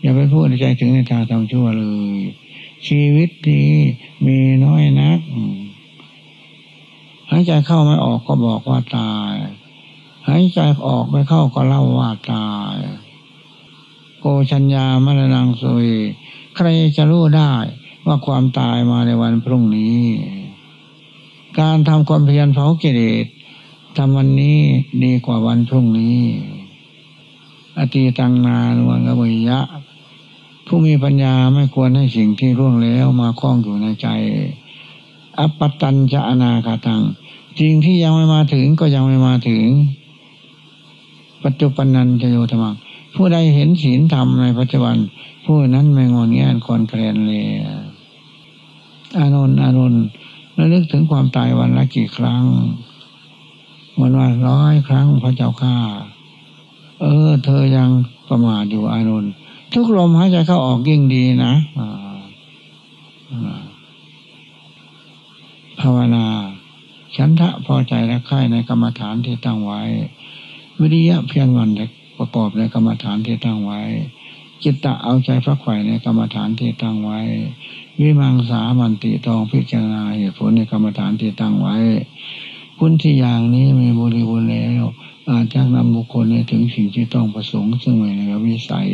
อย่าเป็นผู้ใจถึงในทางทำชั่วเลย ชีวิตนี้มีน้อยนักหายใจเข้าไม่ออกก็บอกว่าตายหายใจออกไม่เข้าก็เล่าว่าตาย โกชัญญามรณังสุยใครจะรู้ได้ว่าความตายมาในวันพรุ่งนี้ การทำความเพียรเผากิเลสทำวันนี้ดีกว่าวันพรุ่งนี้ อตีตังนานวันกบยะ ผู้มีปัญญาไม่ควรให้สิ่งที่ร่วงแล้วมาคล้องอยู่ในใจ อัปปตัญจะอนาคาตังสิ่งที่ยังไม่มาถึงก็ยังไม่มาถึง ปัจจุบันนันจะโยธรรมผู้ใดเห็นศีลธรรมในปัจจุบัน ผู้นั้นไม่งอนแง่นคอนแคลนเลยอานนท์อานนท์แล้วนึกถึงความตายวันละกี่ครั้ง วันวันร้อยครั้งพระเจ้าข้า เออ เธอยังประมาทอยู่อานนท์ทุกลมหายใจเข้าออกยิ่งดีนะภาวนา ฉันทะพอใจและค่ายในกรรมฐานที่ตั้งไว้ วิริยะเพียรวันประกอบในกรรมฐานที่ตั้งไว้ จิตตะเอาใจพระไข่ในกรรมฐานที่ตั้งไว้ วิมังสามันติตองพิจารณาเหตุผลในกรรมฐานที่ตั้งไว้ คุณที่อย่างนี้มีบริบูรณ์แล้ว อาจจะนำบุคคลในถึงสิ่งที่ต้องประสงค์ซึ่งในวิสัย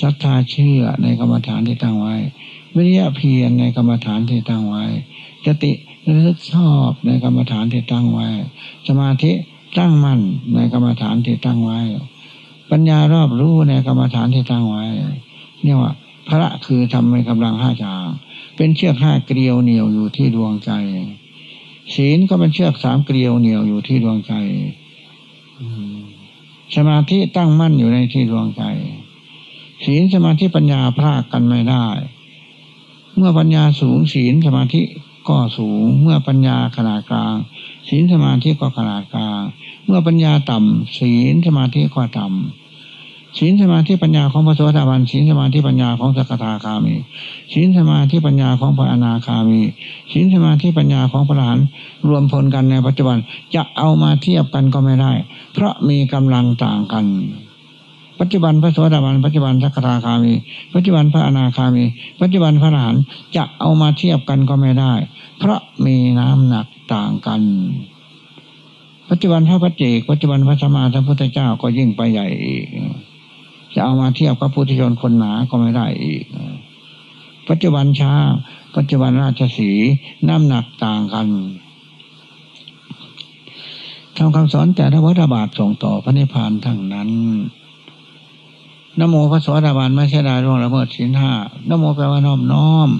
ศรัทธาเชื่อในกรรมฐานที่ตั้งไว้วิริยะเพียรในกรรมฐานที่ตั้งไว้สติรึกชอบในกรรมฐานที่ตั้งไว้ สมาธิตั้งมั่นในกรรมฐานที่ตั้งไว้ ปัญญารอบรู้ในกรรมฐานที่ตั้งไว้เนี่ยว่าพระคือทำในกำลังห้าจางเป็นเชือกห้าเกลียวเหนียวอยู่ที่ดวงใจ ศีลก็เป็นเชือกสามเกลียวเหนียวอยู่ที่ดวงใจสมาธิตั้งมั่นอยู่ในที่ดวงใจ ศีลสมาธิปัญญาพรากกันไม่ได้ เมื่อปัญญาสูงศีลสมาธิก็สูง เมื่อปัญญาขนาดกลาง ศีลสมาธิก็ขนาดกลาง เมื่อปัญญาต่ำศีลสมาธิก็ต่ำ ศีลสมาธิปัญญาของพระโสดาบันศีลสมาธิปัญญาของสกทาคามีศีลสมาธิปัญญาของพระอนาคามีศีลสมาธิปัญญาของพระอรหันต์รวมพลกันในปัจจุบันจะเอามาเทียบกันก็ไม่ได้ เพราะมีกำลังต่างกัน ปัจจุบันพระโสดาบันปัจจุบันสกทาคามี ปัจจุบันพระอนาคามี ปัจจุบันพระอรหันต์จะเอามาเทียบกันก็ไม่ได้ เพราะมีน้ำหนักต่างกันปัจจุบันพระพัจเจกปัจจุบันพระสมมาสัมพุทธเจ้าก็ยิ่งไปใหญ่อีก จะเอามาเทียบกับพุทธชนคนหนาก็ไม่ได้อีก ปัจจุบันช้า ปัจจุบันราชสีน้ำหนักต่างกันทำคำสอนแต่ละวัฏบาทส่งต่อพระนิพพานทั้งนั้นนโมพระสวัสดิบาลไม่ใช่ได้ร่วงละเมิดสินห้านโมแปลว่าน้อมน้อม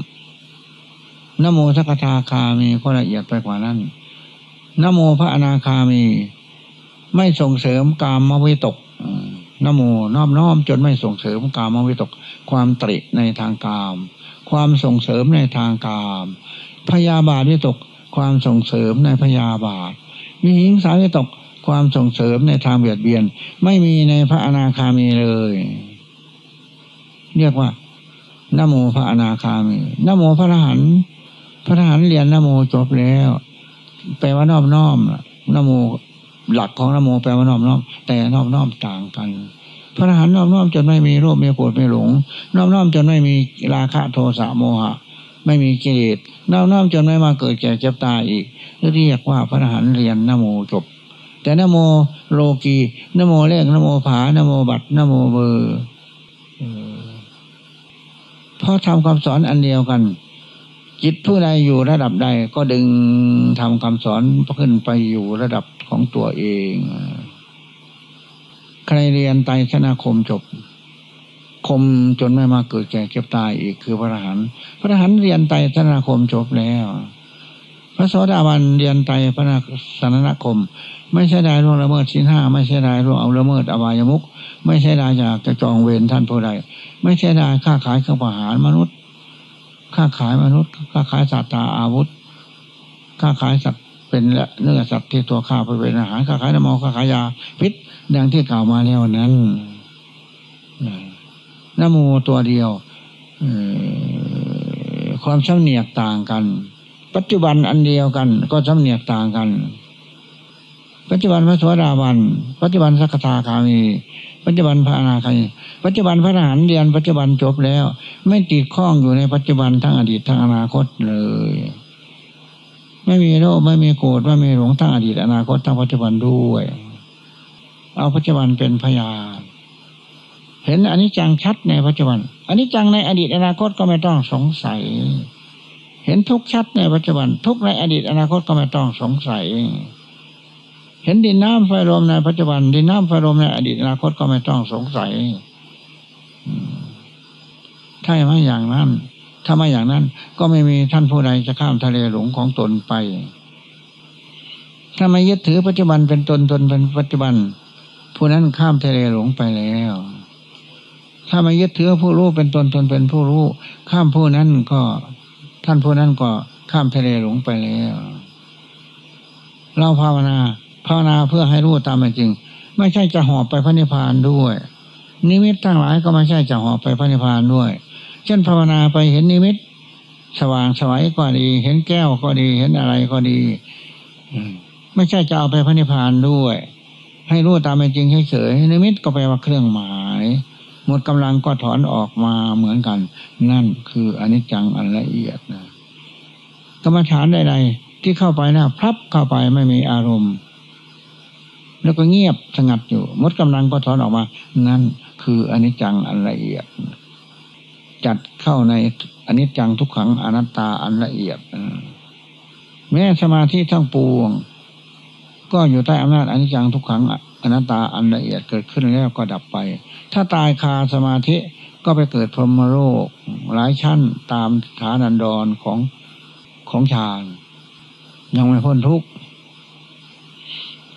นโมสักทาคามีก็ละเอียดไปกว่านั้นนโมพระอนาคามี ไม่ส่งเสริมกามมวิตก นโมน้อมน้อมจนไม่ส่งเสริมกามวิตก ความตริในทางกาม ความส่งเสริมในทางกาม พยาบาทวิตก ความส่งเสริมในพยาบาท มีหิงสาวิตก ความส่งเสริมในทางเบียดเบียน ไม่มีในพระอนาคามีเลย เรียกว่านโมพระอนาคามีนโมพระอรหันต์พระอรหันต์เรียนนโมจบแล้วแปลว่าน้อมน้อมนโม หลักของนโมแปลว่าน้อมน้อมแต่น้อมน้อมต่างกัน พระอรหันต์น้อมน้อมจนไม่มีโรคไม่โกรธไม่หลงน้อมน้อมจนไม่มีราคะโทสะโมหะ ไม่มีกิเลสน้อมน้อมจนไม่มาเกิดแก่เจ็บตายอีกเรียกว่าพระอรหันต์เรียนนโมจบ แต่นโมโลกีนโมเลขนโมผานโมบัตนโมเบอร์เพราะทำคำสอนอันเดียวกัน จิตผู้ใดอยู่ระดับใดก็ดึงทำคำสอนขึ้นไปอยู่ระดับของตัวเอง ใครเรียนไตรชนาคมจบ คมจนไม่มาเกิดแก่เก็บตายอีกคือพระอรหันต์พระอรหันต์เรียนไตรชนาคมจบแล้ว พระโสดาบันเรียนไตรพระสนนาคม ไม่ใช่ได้ล่วงละเมิดชิ้นห้าไม่ใช่ได้ล่วงเอาละเมิดอบายมุกไม่ใช่ได้อยากจะจองเวรท่านผู้ใดไม่ใช่ได้ค่าขายเครื่องประหารมนุษย์ ค้าขายมนุษย์ค้าขายสัตว์ตาอาวุธค้าขายสัตว์เป็นเนื้อสัตว์ที่ตัวข้าไปเป็นอาหารค้าขายน้ำมันค้าขายยาพิษดังที่กล่าวมาแล้วนั้นนโมตัวเดียวความช่ำเนียกต่างกัน ปัจจุบันอันเดียวกัน ก็ช่ำเนียกต่างกัน ปัจจุบันพระสวสดาบัน ปัจจุบันสักทาคามี ปัจจุบันพระอนาคามีปัจจุบันพระอรหันต์เรียนปัจจุบันจบแล้ว ไม่ติดข้องอยู่ในปัจจุบันทั้งอดีตทั้งอนาคตเลย ไม่มีโลภไม่มีโกรธไม่มีหลงทั้งอดีตอนาคตทั้งปัจจุบันด้วย เอาปัจจุบันเป็นพยานเห็นอันนี้จังชัดในปัจจุบันอันนี้จังในอดีตอนาคตก็ไม่ต้องสงสัย เห็นทุกชัดในปัจจุบัน ทุกในอดีตอนาคตก็ไม่ต้องสงสัย เห็นดินน้ำไฟลมในปัจจุบัน ดินน้ำไฟลมในอดีตอนาคตก็ไม่ต้องสงสัยถ้าไม่อย่างนั้น ถ้าไม่อย่างนั้น ก็ไม่มีท่านผู้ใดจะข้ามทะเลหลงของตนไป ถ้าไม่ยึดถือปัจจุบันเป็นตนตนเป็นปัจจุบัน ผู้นั้นข้ามทะเลหลงไปแล้วถ้าไม่ยึดถือผู้รู้เป็นตนตนเป็นผู้รู้ ข้ามผู้นั้นก็ท่านผู้นั้นก็ข้ามทะเลหลงไปแล้ว เราภาวนา ภาวนาเพื่อให้รู้ตามเป็นจริง ไม่ใช่จะหอบไปพระนิพพานด้วย นิมิตทั้งหลายก็ไม่ใช่จะหอบไปพระนิพพานด้วย เช่นภาวนาไปเห็นนิมิต สว่างสวัยก็ดี เห็นแก้วก็ดี เห็นอะไรก็ดีไม่ใช่จะเอาไปพระนิพพานด้วย ให้รู้ตามเป็นจริงเฉยๆนิมิตก็แปลว่าเครื่องหมายหมดกำลังก็ถอนออกมาเหมือนกัน นั่นคืออนิจจังอันละเอียดนะกรรมฐานใดๆที่เข้าไปนะพลับเข้าไปไม่มีอารมณ์ แล้วก็เงียบสงัดอยู่มดกำลังก็ถอนออกมา นั่นคืออนิจจังอันละเอียด จัดเข้าในอนิจจังทุกขังอนัตตาอันละเอียดแม้สมาธิทั้งปวง ก็อยู่ใต้อำนาจอนิจจังทุกขังอนัตตาอันละเอียดเกิดขึ้นแล้วก็ดับไป ถ้าตายคาสมาธิก็ไปเกิดพรหมโลกหลายชั้นตามฐานันดรของของฌานยังไม่พ้นทุกข์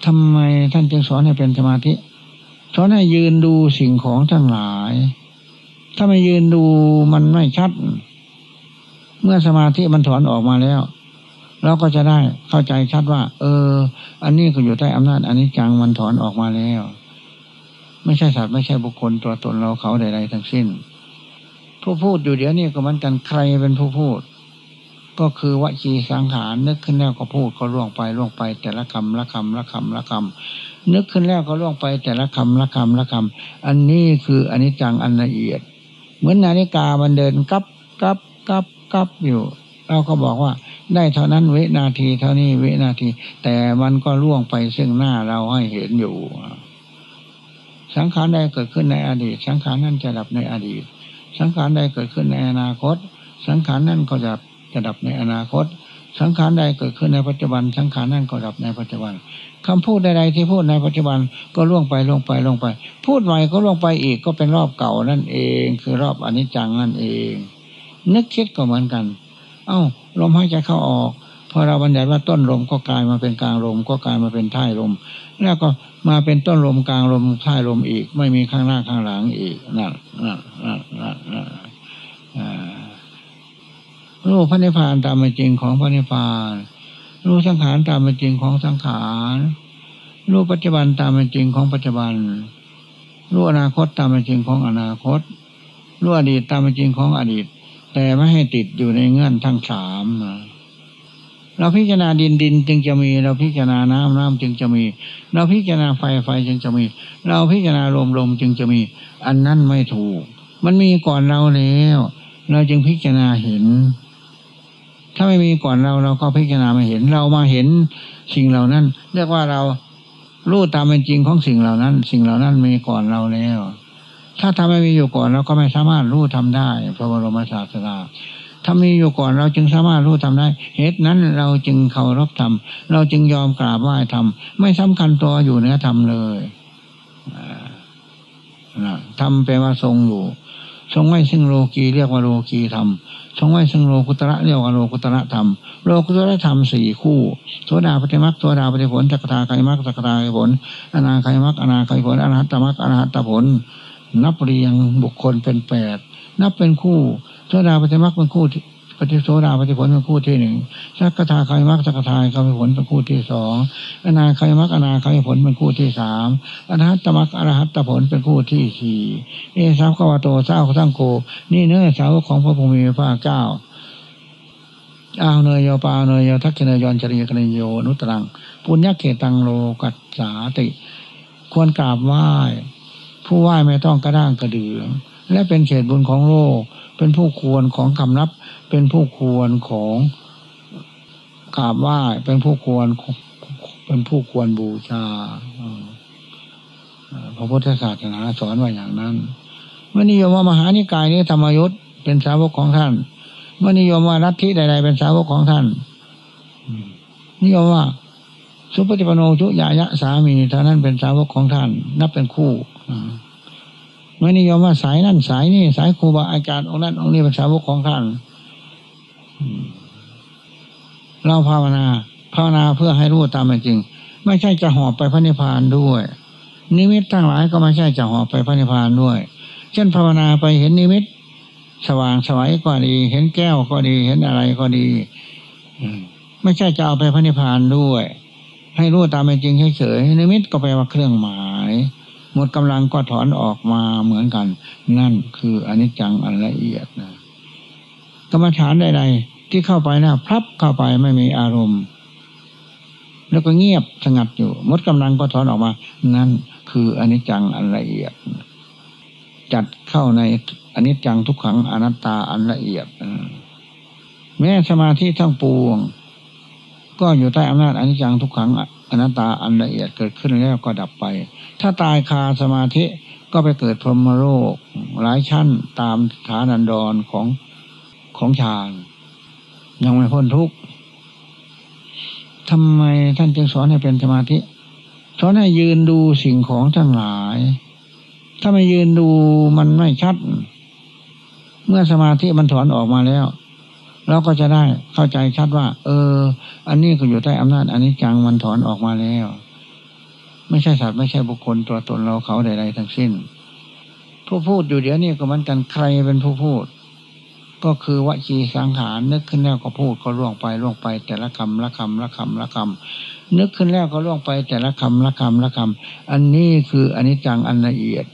ทำไมท่านจึงสอนให้เป็นสมาธิสอนให้ยืนดูสิ่งของทั้งหลาย ถ้าไม่ยืนดูมันไม่ชัด เมื่อสมาธิมันถอนออกมาแล้ว เราก็จะได้เข้าใจชัดว่า เออ อันนี้ก็อยู่ใต้อำนาจอันนี้จังมันถอนออกมาแล้ว ไม่ใช่สัตว์ไม่ใช่บุคคลตัวตนเราเขาใดๆทั้งสิ้น ผู้พูดอยู่เดี๋ยวนี้ก็มันกันใครเป็นผู้พูด ก็คือวจีสังขารนึกขึ้นแล้วก็พูดก็ล่วงไปล่วงไป แต่ละคำละคำละคำละคำนึกขึ้นแล้วก็ล่วงไปแต่ละคำละคำละคำอันนี้คืออนิจจังอันละเอียด เหมือนนาฬิกามันเดินกับกับกับกับอยู่ เราก็บอกว่า ได้เท่านั้นเวนาทีเท่านี้เวนาที แต่มันก็ล่วงไปซึ่งหน้าเราให้เห็นอยู่สังขารใดเกิดขึ้นในอดีต สังขารนั้นจะดับในอดีต สังขารใดเกิดขึ้นในอนาคต สังขารนั้นก็จะ จะดับในอนาคต สังขารใดเกิดขึ้นในปัจจุบัน สังขารนั่นก็ดับในปัจจุบันคำพูดใดๆที่พูดในปัจจุบันก็ล่วงไปล่วงไปล่วงไป พูดใหม่ก็ล่วงไปอีกก็เป็นรอบเก่านั่นเอง คือรอบอนิจจังนั่นเอง นึกคิดก็เหมือนกัน เอา้าลมหายใจเข้าออกพอเราบัญญัติว่าต้นลมก็กลายมาเป็นกลางลมก็กลายมาเป็นท้ายลม แล้วก็มาเป็นต้นลมกลางลมท้ายลมอีก ไม่มีข้างหน้าข้างหลังอีกนั่นนั่นนั่นนั่นอ่า รู้พระนิพพานตามเป็นจริงของพระนิพพานรู้สังขารตามเป็นจริงของสังขารรู้ปัจจุบันตามเป็นจริงของปัจจุบันรู้อนาคตตามเป็นจริงของอนาคตรู้อดีตตามเป็นจริงของอดีต แต่ไม่ให้ติดอยู่ในเงื่อนทั้งสามเราพิจารณาดินดินจึงจะมี เราพิจารณาน้ำน้ำจึงจะมี เราพิจารณาไฟไฟจึงจะมี เราพิจารณาลมลมจึงจะมี อันนั้นไม่ถูก มันมีก่อนเราแล้ว เราจึงพิจารณาเห็น ถ้าไม่มีก่อนเราเราก็พิจารณาไม่เห็นเรามาเห็นสิ่งเหล่านั้น เรียกว่าเรารู้ตามเป็นจริงของสิ่งเหล่านั้น สิ่งเหล่านั้นมีก่อนเราแล้ว ถ้าทำไม่มีอยู่ก่อนเราก็ไม่สามารถรู้ทำได้ พระบรมศาสดาถ้ามีอยู่ก่อนเราจึงสามารถรู้ทำได้ เหตุนั้นเราจึงเคารพธรรมเราจึงยอมกราบไหว้ธรรมไม่สำคัญตัวอยู่เนื้อธรรมเลยทำแปลว่าทรงอยู่ ทรงไว้ซึ่งโลกีเรียกว่าโลกีธรรม ทรงไว้ซึ่งโลกุตระเรียกว่าโลกุตระธรรม โลกุตระธรรมสี่คู่โสดาปฏิมักโสดาปฏิผลสักตาไกมักสักตาไกผลอนาไกมักอนาไกผลอรหัตตมักอรหัตตผล นับเรียงบุคคลเป็นแปดนับเป็นคู่โสดาปฏิมักเป็นคู่ ปฏิโสดาปฏิผลเป็นคู่ที่หนึ่งสักทาไคมักสักทาไคผลเป็นคู่ที่สองอนาไคมักอนาไคผลเป็นคู่ที่สามอรหัตตมักอรหัตตผลเป็นคู่ที่สี่เอสาวกวาโตเศร้าทั้งโก นี่เนื้อสาวของพระพุทธมีพระเจ้าอ้าวเนยโยปาเนยโยทักเนยยอนจริยกนโยนุตรังปุญญเกตังโลกัสสาติ ควรกราบไหว้ผู้ไหว้ไม่ต้องกระด้างกระเดือง และเป็นเขตบุญของโลก เป็นผู้ควรของคำนับ เป็นผู้ควรของกราบไหว้เป็นผู้ควรเป็นผู้ควรบูชาพระพุทธศาสนาสอนไว้อย่างนั้นเมื่อนิยมว่ามหานิกายนี้ธรรมยุทธเป็นสาวกของท่านเมื่อนิยมว่ารัที่ใด ๆ เป็นสาวกของท่านนิยมว่า สุปฏิปโนชุยายะสามีท่านั้นเป็นสาวกของท่าน นับเป็นคู่ ไม่นิยมว่าสายนั่นสายนี่สายครูบาอาจารย์องค์นั้นองค์นี้เป็นสาวกของท่านเราภาวนาภาวนาเพื่อให้รู้ตามเป็นจริง ไม่ใช่จะหอบไปพระนิพพานด้วย นิมิตทั้งหลายก็ไม่ใช่จะหอบไปพระนิพพานด้วย เช่นภาวนาไปเห็นนิมิต สว่างสวัยก็ดี เห็นแก้วก็ดีเห็นอะไรก็ดีไม่ใช่จะเอาไปพระนิพพานด้วย ให้รู้ตามเป็นจริงเฉยๆนิมิตก็แปลว่าเครื่องหมาย หมดกำลังก็ถอนออกมาเหมือนกัน นั่นคืออนิจจังอันละเอียดนะกรรมฐานใดๆที่เข้าไปนะพลับเข้าไปไม่มีอารมณ์ แล้วก็เงียบสงัดอยู่หมดกำลังก็ถอนออกมา นั่นคืออนิจจังอันละเอียด จัดเข้าในอนิจจังทุกขังอนัตตาอันละเอียดแม้สมาธิทั้งปวง ก็อยู่ใต้อำนาจอนิจจังทุกขัง อนัตตาอันละเอียดเกิดขึ้นแล้วก็ดับไป ถ้าตายคาสมาธิก็ไปเกิดพรหมโลกหลายชั้นตามฐานันดรของของฌานยังไม่พ้นทุกข์ทำไมท่านจึงสอนให้เป็นสมาธิสอนให้ยืนดูสิ่งของทั้งหลาย ถ้าไม่ยืนดูมันไม่ชัด เมื่อสมาธิมันถอนออกมาแล้ว เราก็จะได้เข้าใจชัดว่า เออ อันนี้ก็อยู่ใต้อำนาจอันนี้จังมันถอนออกมาแล้ว ไม่ใช่สัตว์ไม่ใช่บุคคลตัวตนเราเขาใดๆทั้งสิ้น ผู้พูดอยู่เดี๋ยวนี้ก็มันกันใครเป็นผู้พูด ก็คือวจีสังขารนึกขึ้นแล้วก็พูดก็ล่วงไปล่วงไป แต่ละคำละคำละคำละคำนึกขึ้นแล้วก็ล่วงไปแต่ละคำละคำละคำอันนี้คืออันิจจังอันละเอียด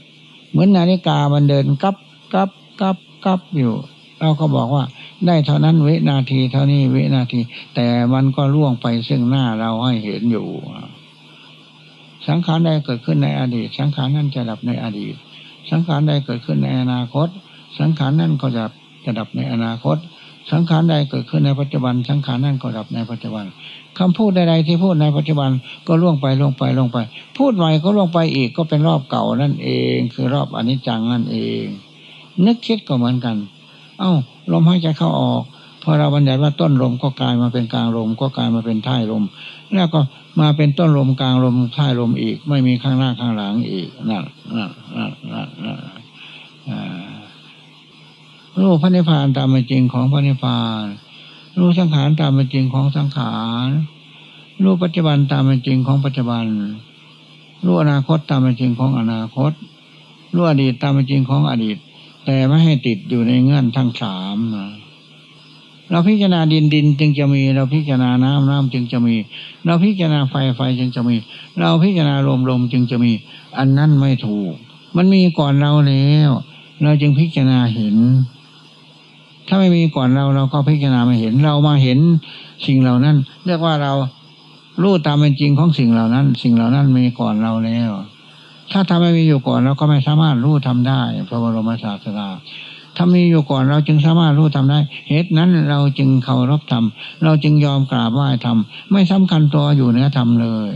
เหมือนนาฬิกามันเดินกับกับกับกับอยู่ เราก็บอกว่า ได้เท่านั้นวินาทีเท่านี้วินาที แต่มันก็ล่วงไปซึ่งหน้าเราให้เห็นอยู่ สังขารใดเกิดขึ้นในอดีต สังขารนั้นจะดับในอดีต สังขารใดเกิดขึ้นในอนาคต สังขารนั้นก็จะจะดับในอนาคต สังขารใดเกิดขึ้นในปัจจุบัน สังขารนั้นก็ดับในปัจจุบันคำพูดใดๆที่พูดในปัจจุบันก็ล่วงไปล่วงไปล่วงไป พูดใหม่ก็ล่วงไปอีกก็เป็นรอบเก่านั่นเอง คือรอบอนิจจังนั่นเอง นึกคิดก็เหมือนกัน เอ้าลมหายใจเข้าออกพอเราบัญญัติว่าต้นลมก็กลายมาเป็นกลางลมก็กลายมาเป็นท้ายลม แล้วก็มาเป็นต้นลมกลางลมท้ายลมอีก ไม่มีข้างหน้าข้างหลังอีกนั่นนั่นนั่นนั่นนั่นรู้พระนิพพานตามเป็นจริงของพระนิพพานรู้สังขารตามเป็นจริงของสังขารรู้ปัจจุบันตามเป็นจริงของปัจจุบันรู้อนาคตตามเป็นจริงของอนาคตรู้อดีตตามเป็นจริงของอดีต แต่ไม่ให้ติดอยู่ในเงื่อนทั้งสามนะเราพิจารณาดินดินจึงจะมี เราพิจารณาน้ำน้ำจึงจะมี เราพิจารณาไฟไฟจึงจะมี เราพิจารณาลมลมจึงจะมี อันนั้นไม่ถูก มันมีก่อนเราแล้ว เราจึงพิจารณาเห็น ถ้าไม่มีก่อนเราเราก็พิจารณาไม่เห็น เรามาเห็นสิ่งเหล่านั้น เรียกว่าเรารู้ตามเป็นจริงของสิ่งเหล่านั้น สิ่งเหล่านั้นมีก่อนเราแล้ว ถ้าทำไม่มีอยู่ก่อนเราก็ไม่สามารถรู้ทำได้พระบรมศาสดาถ้ามีอยู่ก่อนเราจึงสามารถรู้ทำได้ เหตุนั้นเราจึงเคารพธรรม เราจึงยอมกราบไหว้ธรรม ไม่สำคัญตัวอยู่เนื้อธรรมเลย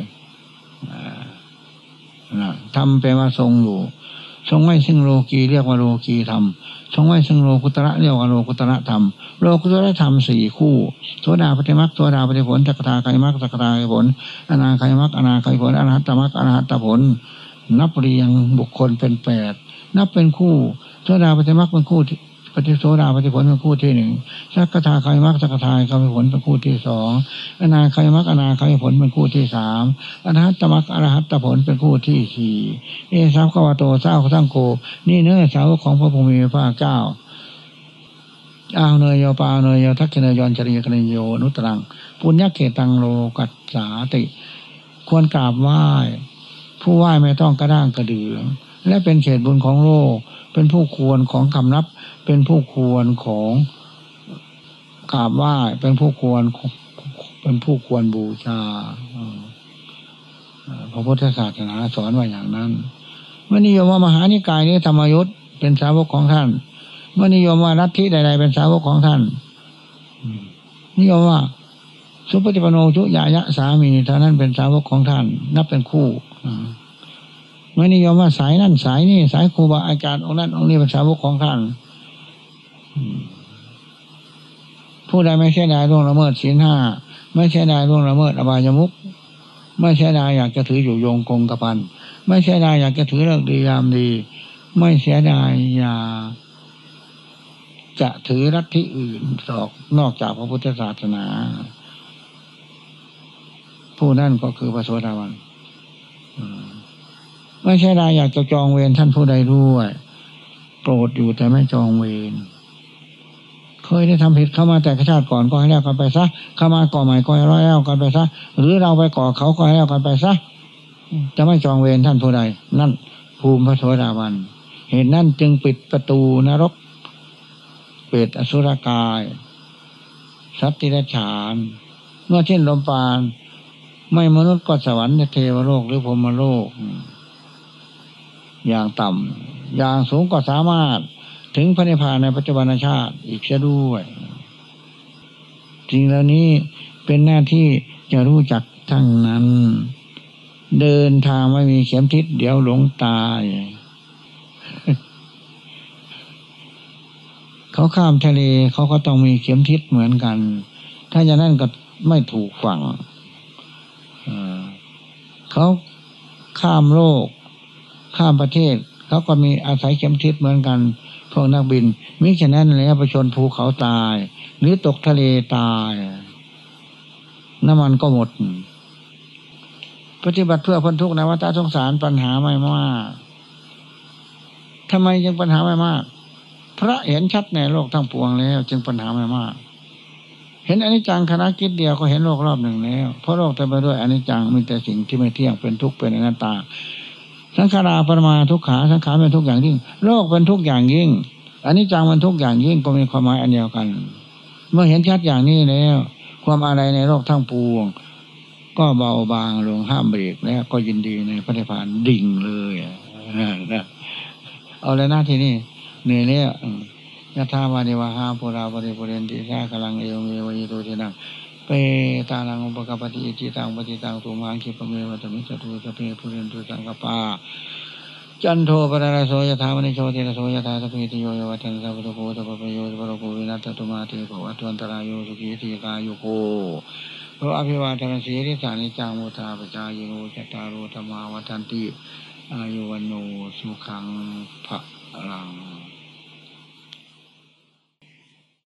ธรรมแปลว่าทรงอยู่ ทรงไว้ซึ่งโลกีเรียกว่าโลกีธรรม ทรงไว้ซึ่งโลกุตระเรียกว่าโลกุตระธรรม โลกุตระธรรมสี่คู่โสดาปฏิมักโสดาปฏิผลจักตาไคมักจักตาไคผลอนาไคมักอนาไคผลอรหัตตมักอรหัตตผล นับเรียงบุคคลเป็นแปดนับเป็นคู่โสดาปฏิมักเป็นคู่ปฏิโสดาปฏิผลเป็นคู่ที่หนึ่งสักทาคายมักสักทายคายผลเป็นคู่ที่สองอนาคายมักอนาคายผลเป็นคู่ที่สามอรหัตตมักอรหัตตผลเป็นคู่ที่สี่เอสาวกวาโตเศร้าทั้งโก นี่เนื้อสาวของพระพุทธมีพระเจ้าอ้าวเนยโยปาเนยโยทักเนยยอนจริยกนโยนุตรัง ปุญญเกตังโลกัสสาติ ควรกราบไหว้ ผู้ไหว้ไม่ต้องกระด้างกระเดือและเป็นเขตบุญของโลก เป็นผู้ควรของคำนับ เป็นผู้ควรของกราบไหว้เป็นผู้ควรเป็นผู้ควรบูชาพระพุทธศาสนาสอนไว่าอย่างนั้นเมื่อนิยมว่ามหานิกายนี้ธรรมยุทธเป็นสาวกของท่านเมื่อนิยมว่ารัฐที่ใด ๆ เป็นสาวกของท่านนิยมว่าสุปฏิปโนชุยายะสามีเท่านั้นเป็นสาวกของท่าน นับเป็นคู่ เมื่อนิยมว่าสายนั่นสายนี่สายครูบาอาจารย์องค์นั้นองค์นี้เป็นสาวกของท่านผู้ใดไม่ใช่ได้ร่วงละเมิดศีลห้าไม่ใช่ได้ร่วงละเมิดอบายมุกไม่ใช่ได้อยากจะถืออยู่โยงคงกระพัน ไม่ใช่ได้อยากจะถือเลิกดียามดี ไม่เสียดายอยากจะถือรัฐที่อื่นออกนอกจากพระพุทธศาสนา ผู้นั่นก็คือพระโสดาบัน ไม่ใช่ได้อยากจะจองเวรท่านผู้ใดด้วยโปรดอยู่แต่ไม่จองเวรเคยได้ทำผิดเข้ามาแต่กระชาติก่อนก็ให้แล้วกันไปซะเข้ามาก่อใหม่ก็ให้ร้อยแล้วกันไปซะหรือเราไปก่อเขาก็ให้แล้วกันไปซะจะไม่จองเวรท่านผู้ใด นั่น ภูมิพระโสดาบันเหตุนั้นจึงปิดประตูนรกเปรตอสุรกาย สัตติรฉาน เมื่อเช่นลมปาน ไม่มนุษย์ก็สวรรค์เทวโลกหรือพรมโลก อย่างต่ำอย่างสูงก็สามารถถึงพระนิพพานในปัจจุบันชาติอีกเสียด้วยจริงแล้วนี้เป็นหน้าที่จะรู้จักทั้งนั้น เดินทางไม่มีเข็มทิศเดี๋ยวหลงตายเขาข้ามทะเลเขาก็ต้องมีเข็มทิศเหมือนกัน ถ้าอย่างนั้นก็ไม่ถูกฝั่ง เขาข้ามโลก ข้ามประเทศ เขาก็มีอาศัยเข็มทิศเหมือนกัน พวกนักบิน มิฉะนั้นแล้วประชนภูเขาตาย หรือตกทะเลตาย น้ำมันก็หมด ปฏิบัติเพื่อพ้นทุกข์ในวัฏสงสารปัญหาไม่มากทำไมยังปัญหาไม่มาก พระเห็นชัดในโลกทั้งปวงแล้ว จึงปัญหาไม่มาก เห็นอนิจจังคณะกิจเดียวก็เห็นโลกรอบหนึ่งแล้ว เพราะโลกเต็มไปด้วยอนิจจังมีแต่สิ่งที่ไม่เที่ยงเป็นทุกข์เป็นอนัตตา สังขาราปรมาทุกขาสังขารเป็นทุกอย่างยิ่ง โลกเป็นทุกอย่างยิ่งอนิจจังมันทุกอย่างยิ่งก็มีความหมายอันเดียวกัน เมื่อเห็นชัดอย่างนี้แล้ว ความอะไรในโลกทั้งปวง ก็เบาบางลงห้ามเบรกแล้วก็ยินดีในพระนิพพานดิ่งเลยเอาเลยหน้าทีนี่เหนื่อยแล้ว ยะธาวานิวาหาปุราบริปุเรนติสากลังเอวเมวิโตเทนังเปตานังอุปกปฏิอิจิตังปฏิตังตุมังคิปเมวัตมิจตุสเพปุเรนตุสังกปาจันโทปรารโสยถามณิโชติรโสยถาสพิติโยยวัฒนสัพพโกสัพพโยสัพพโกวินัตตุมาติโกวัตวันตรายโยสุขีติกายุโกโรอภิวาทนสีริสานิจังมุทาปจายโนจตารโรธรรมาวัฏันติอายุวันโนสุขังภะลัง